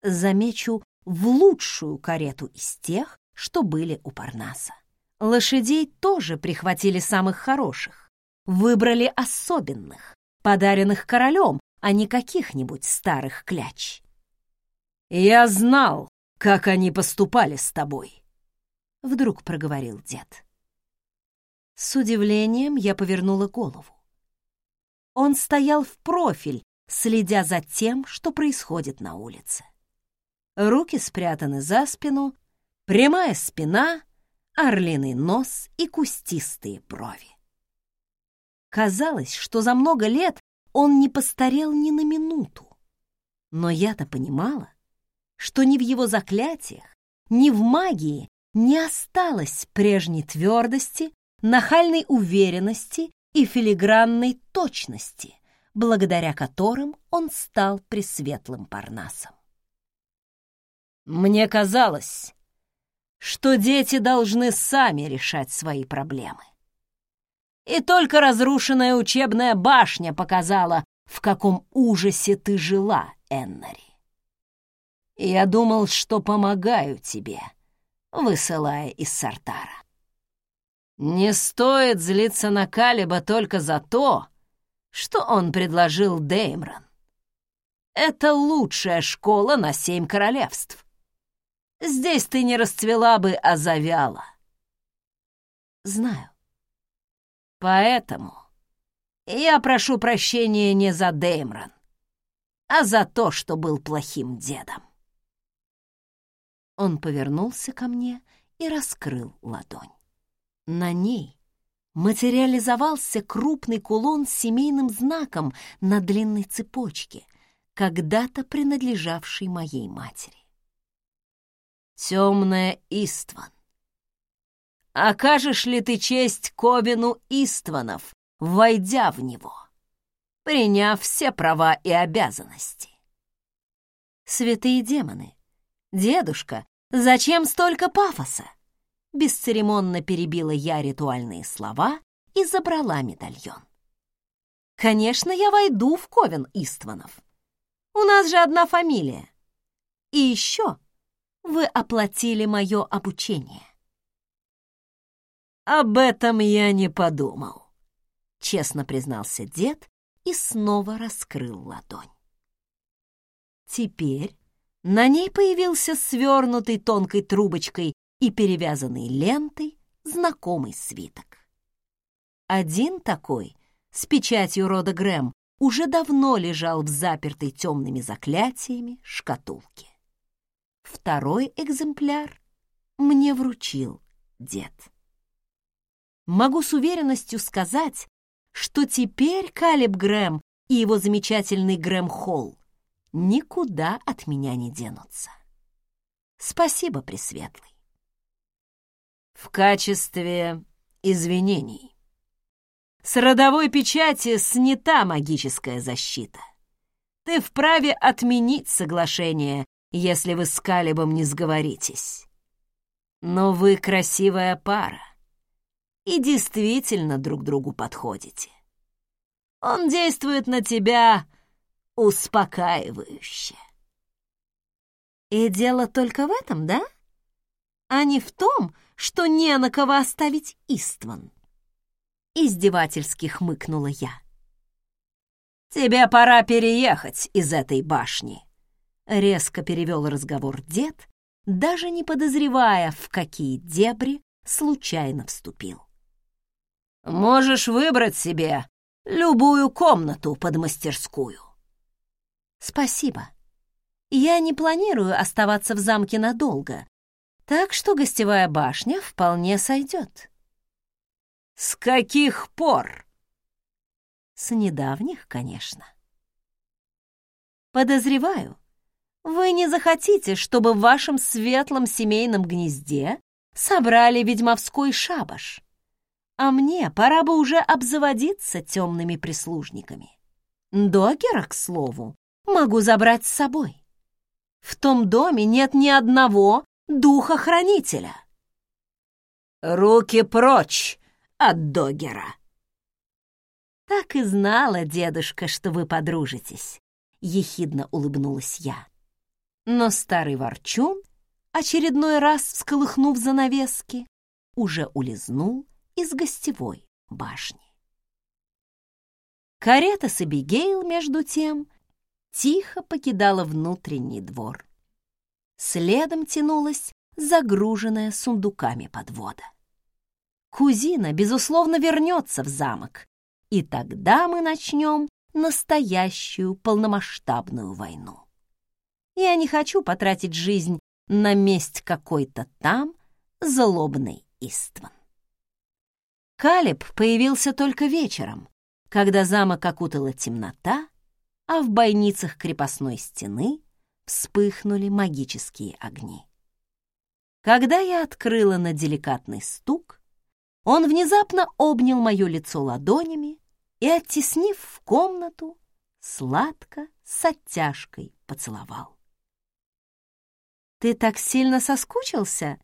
[SPEAKER 1] Замечу, в лучшую карету из тех, что были у Парнаса. Лошадей тоже прихватили самых хороших, выбрали особенных, подаренных королем, а не каких-нибудь старых кляч. «Я знал, как они поступали с тобой», — вдруг проговорил дед. С удивлением я повернула голову. Он стоял в профиль, следя за тем, что происходит на улице. Руки спрятаны за спину, прямая спина, орлиный нос и кустистые брови. Казалось, что за много лет он не постарел ни на минуту. Но я-то понимала, что ни в его заклятиях, ни в магии не осталось прежней твердости, нахальной уверенности и филигранной точности, благодаря которым он стал пресветлым Парнасом. Мне казалось, что дети должны сами решать свои проблемы. И только разрушенная учебная башня показала, в каком ужасе ты жила, Эннери. Я думал, что помогаю тебе — высылая из Сартара. Не стоит злиться на Калиба только за то, что он предложил Деймрон. Это лучшая школа на семь королевств. Здесь ты не расцвела бы, а завяла. Знаю. Поэтому я прошу прощения не за Деймрон, а за то, что был плохим дедом. Он повернулся ко мне и раскрыл ладонь. На ней материализовался крупный кулон с семейным знаком на длинной цепочке, когда-то принадлежавший моей матери. Темная Истван. Окажешь ли ты честь Кобину Истванов, войдя в него, приняв все права и обязанности? Святые демоны, дедушка Зачем столько пафоса? Бесцеремонно перебила я ритуальные слова и забрала медальон. Конечно, я войду в Ковен Истванов. У нас же одна фамилия. И еще вы оплатили мое обучение. Об этом я не подумал, честно признался дед и снова раскрыл ладонь. Теперь на ней появился свернутый тонкой трубочкой и перевязанный лентой знакомый свиток. Один такой с печатью рода Грэм уже давно лежал в запертой темными заклятиями шкатулке. Второй экземпляр мне вручил дед. Могу с уверенностью сказать, что теперь Калиб Грэм и его замечательный Грэм Холл никуда от меня не денутся. Спасибо, Пресветлый. В качестве извинений. С родовой печати снята магическая защита. Ты вправе отменить соглашение, если вы с Калибом не сговоритесь. Но вы красивая пара и действительно друг другу подходите. Он действует на тебя успокаивающе. И дело только в этом, да? А не в том, что не на кого оставить Истван. Издевательски хмыкнула я. «Тебе пора переехать из этой башни», — резко перевел разговор дед, даже не подозревая, в какие дебри случайно вступил. «Можешь выбрать себе любую комнату под мастерскую». «Спасибо. Я не планирую оставаться в замке надолго, так что гостевая башня вполне сойдет». «С каких пор?» «С недавних, конечно». «Подозреваю, вы не захотите, чтобы в вашем светлом семейном гнезде собрали ведьмовской шабаш. А мне пора бы уже обзаводиться темными прислужниками. Догера, к слову, могу забрать с собой. В том доме нет ни одного духа-хранителя. «Руки прочь от Догера!» «Так и знала, дедушка, что вы подружитесь», — ехидно улыбнулась я. Но старый ворчун, очередной раз всколыхнув занавески, уже улизнул из гостевой башни. Карета с Эбигейл, между тем, тихо покидала внутренний двор. Следом тянулась загруженная сундуками подвода. Кузина, безусловно, вернется в замок, и тогда мы начнем настоящую полномасштабную войну. Я не хочу потратить жизнь на месть какой-то там злобный Истван. Калиб появился только вечером, когда замок окутала темнота, а в бойницах крепостной стены вспыхнули магические огни. Когда я открыла на деликатный стук, он внезапно обнял мое лицо ладонями и, оттеснив в комнату, сладко с оттяжкой поцеловал. Ты так сильно соскучился?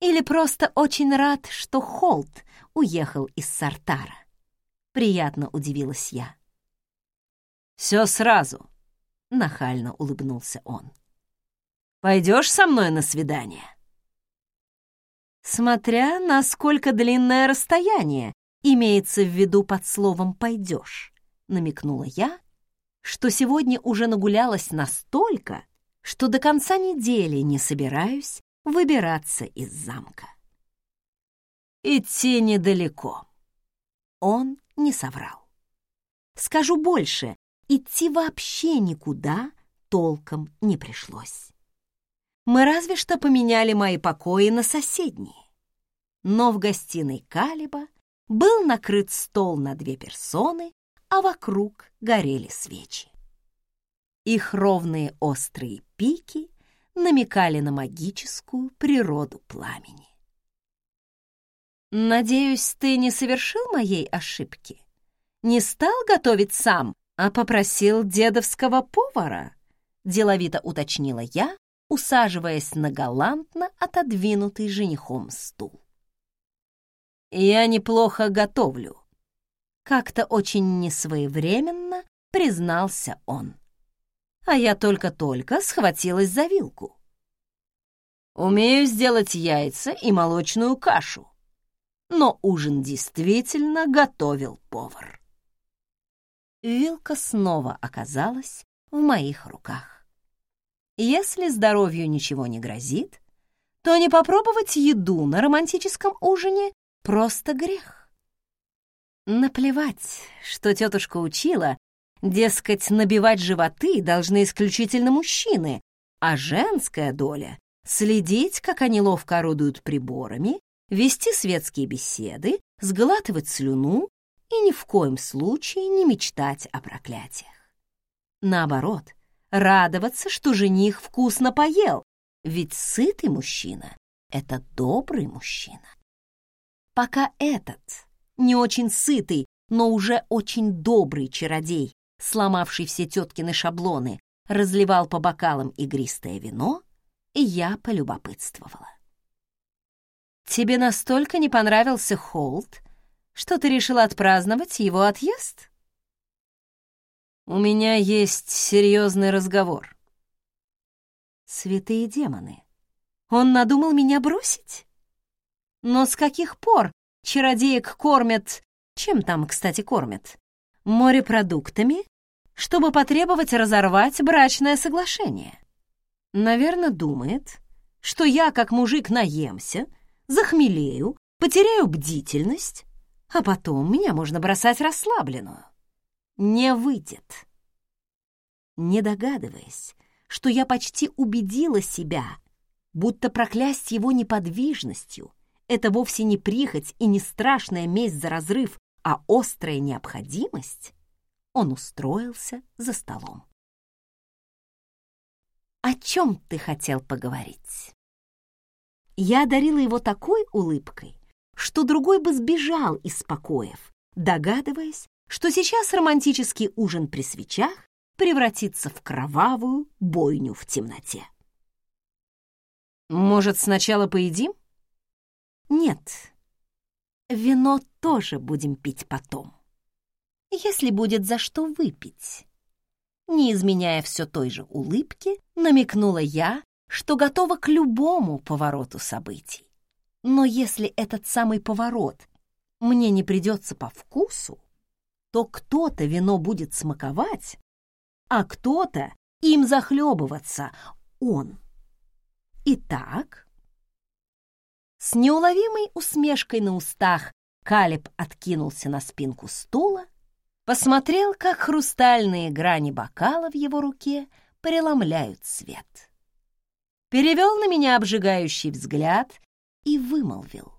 [SPEAKER 1] Или просто очень рад, что Холт уехал из Сартара? Приятно удивилась я. Все сразу, нахально улыбнулся он. Пойдешь со мной на свидание? Смотря насколько длинное расстояние имеется в виду под словом «пойдешь», намекнула я, что сегодня уже нагулялась настолько, что до конца недели не собираюсь выбираться из замка. Идти недалеко. Он не соврал. Скажу больше, идти вообще никуда толком не пришлось. Мы разве что поменяли мои покои на соседние. Но в гостиной Калиба был накрыт стол на две персоны, а вокруг горели свечи. Их ровные острые пики намекали на магическую природу пламени. «Надеюсь, ты не совершил моей ошибки? Не стал готовить сам, а попросил дедовского повара?» — деловито уточнила я, усаживаясь на галантно отодвинутый женихом стул. «Я неплохо готовлю», — как-то очень несвоевременно признался он а я только-только схватилась за вилку. Умею сделать яйца и молочную кашу, но ужин действительно готовил повар. Вилка снова оказалась в моих руках. Если здоровью ничего не грозит, то не попробовать еду на романтическом ужине просто грех. Наплевать, что тетушка учила, дескать, набивать животы должны исключительно мужчины, а женская доля — следить, как они ловко орудуют приборами, вести светские беседы, сглатывать слюну и ни в коем случае не мечтать о проклятиях. Наоборот, радоваться, что жених вкусно поел, ведь сытый мужчина — это добрый мужчина. Пока этот, не очень сытый, но уже очень добрый чародей, сломавший все теткины шаблоны, разливал по бокалам игристое вино, я полюбопытствовала. «Тебе настолько не понравился Холт, что ты решила отпраздновать его отъезд?» «У меня есть серьезный разговор». «Святые демоны, он надумал меня бросить? Но с каких пор чародеек кормят... Чем там, кстати, кормят? Морепродуктами, чтобы потребовать разорвать брачное соглашение?» Наверное, думает, что я, как мужик, наемся, захмелею, потеряю бдительность, а потом меня можно бросать расслабленную. Не выйдет. Не догадываясь, что я почти убедила себя, будто проклясть его неподвижностью — это вовсе не прихоть и не страшная месть за разрыв, а острая необходимость, он устроился за столом. «О чем ты хотел поговорить?» Я одарила его такой улыбкой, что другой бы сбежал из покоев, догадываясь, что сейчас романтический ужин при свечах превратится в кровавую бойню в темноте. «Может, сначала поедим?» «Нет, вино тоже будем пить потом, если будет за что выпить». Не изменяя все той же улыбки, намекнула я, что готова к любому повороту событий. Но если этот самый поворот мне не придется по вкусу, то кто-то вино будет смаковать, а кто-то им захлебываться, он. Итак, с неуловимой усмешкой на устах Калиб откинулся на спинку стула, посмотрел, как хрустальные грани бокала в его руке преломляют свет. Перевел на меня обжигающий взгляд и вымолвил.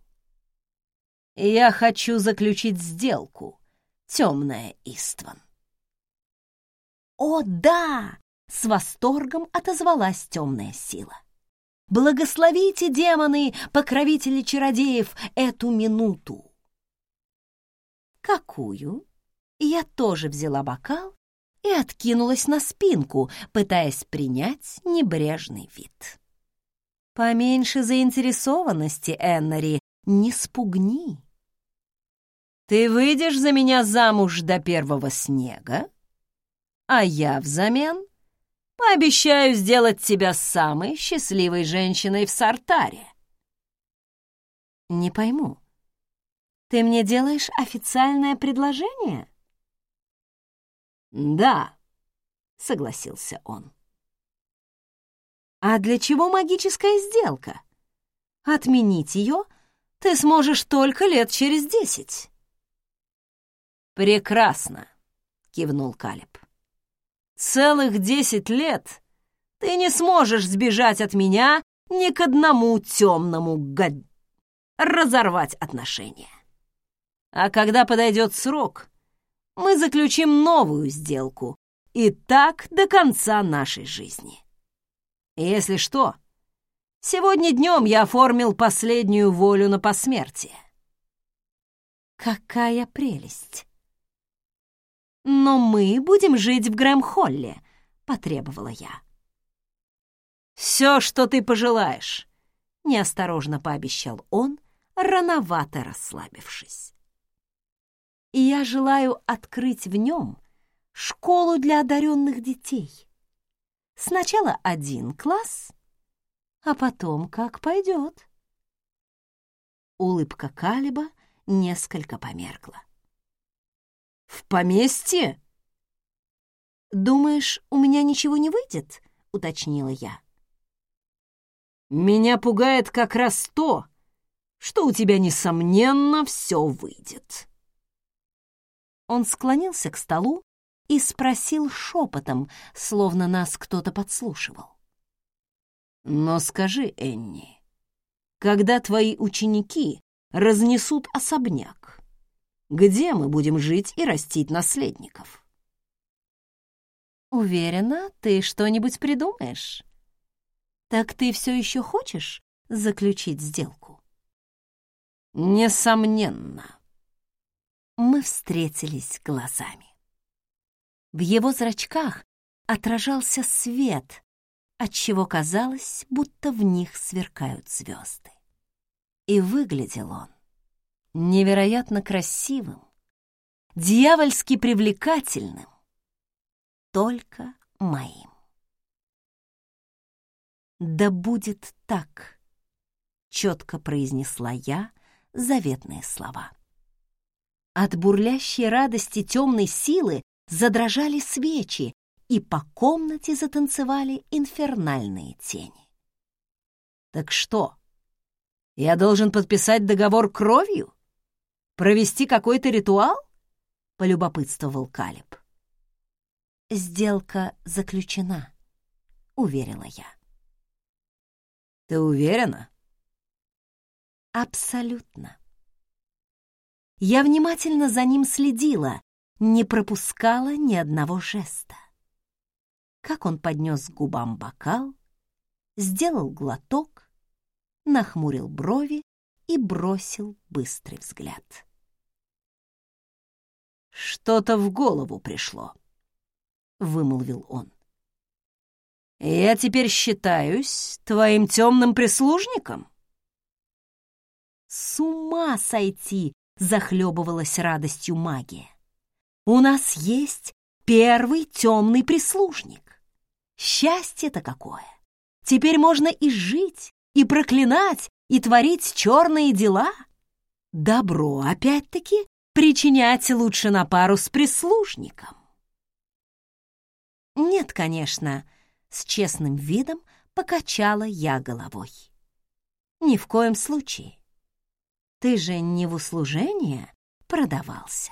[SPEAKER 1] «Я хочу заключить сделку, темная Истван». «О, да!» — с восторгом отозвалась темная сила. «Благословите, демоны, покровители чародеев, эту минуту!» «Какую?» Я тоже взяла бокал и откинулась на спинку, пытаясь принять небрежный вид. Поменьше заинтересованности, Эннери, не спугни. Ты выйдешь за меня замуж до первого снега, а я взамен пообещаю сделать тебя самой счастливой женщиной в Сартаре. Не пойму, ты мне делаешь официальное предложение? Да, согласился он. А для чего магическая сделка? Отменить ее ты сможешь только лет через десять. Прекрасно, кивнул Калиб. Целых десять лет ты не сможешь сбежать от меня ни к одному темному год... разорвать отношения. А когда подойдет срок, мы заключим новую сделку, и так до конца нашей жизни. Если что, сегодня днем я оформил последнюю волю на посмертие. Какая прелесть! Но мы будем жить в Грэм-Холле, потребовала я. Все, что ты пожелаешь, неосторожно пообещал он, рановато расслабившись. И я желаю открыть в нем школу для одаренных детей Сначала один класс, а потом как пойдет. Улыбка Калиба несколько померкла. «В поместье?» «Думаешь, у меня ничего не выйдет?» — уточнила я. «Меня пугает как раз то, что у тебя, несомненно, все выйдет». Он склонился к столу и спросил шепотом, словно нас кто-то подслушивал. «Но скажи, Энни, когда твои ученики разнесут особняк, где мы будем жить и растить наследников?» «Уверена, ты что-нибудь придумаешь? Так ты все еще хочешь заключить сделку?»
[SPEAKER 2] «Несомненно».
[SPEAKER 1] Мы встретились глазами. В его зрачках отражался свет, отчего казалось, будто в них сверкают звезды. И выглядел он невероятно красивым, дьявольски привлекательным, только моим. «Да будет так», — четко произнесла я заветные слова. От бурлящей радости темной силы задрожали свечи, и по комнате затанцевали инфернальные тени.
[SPEAKER 2] «Так что, я должен подписать договор кровью? Провести какой-то ритуал?» — полюбопытствовал Калиб.
[SPEAKER 1] «Сделка заключена», — уверила я.
[SPEAKER 2] «Ты уверена?»
[SPEAKER 1] «Абсолютно». Я внимательно за ним следила, не пропускала ни одного жеста. Как он поднес к губам бокал, сделал глоток, нахмурил брови и бросил быстрый взгляд.
[SPEAKER 2] «Что-то в голову пришло», — вымолвил он. «Я теперь считаюсь твоим темным прислужником?»
[SPEAKER 1] «С ума сойти!» — захлебывалась радостью магия. У нас есть первый темный прислужник. Счастье-то какое! Теперь можно и жить, и проклинать, и творить черные дела. Добро, опять-таки, причинять лучше на пару с прислужником. Нет, конечно, с честным видом покачала я головой. Ни в коем случае. Ты же не в услужение продавался.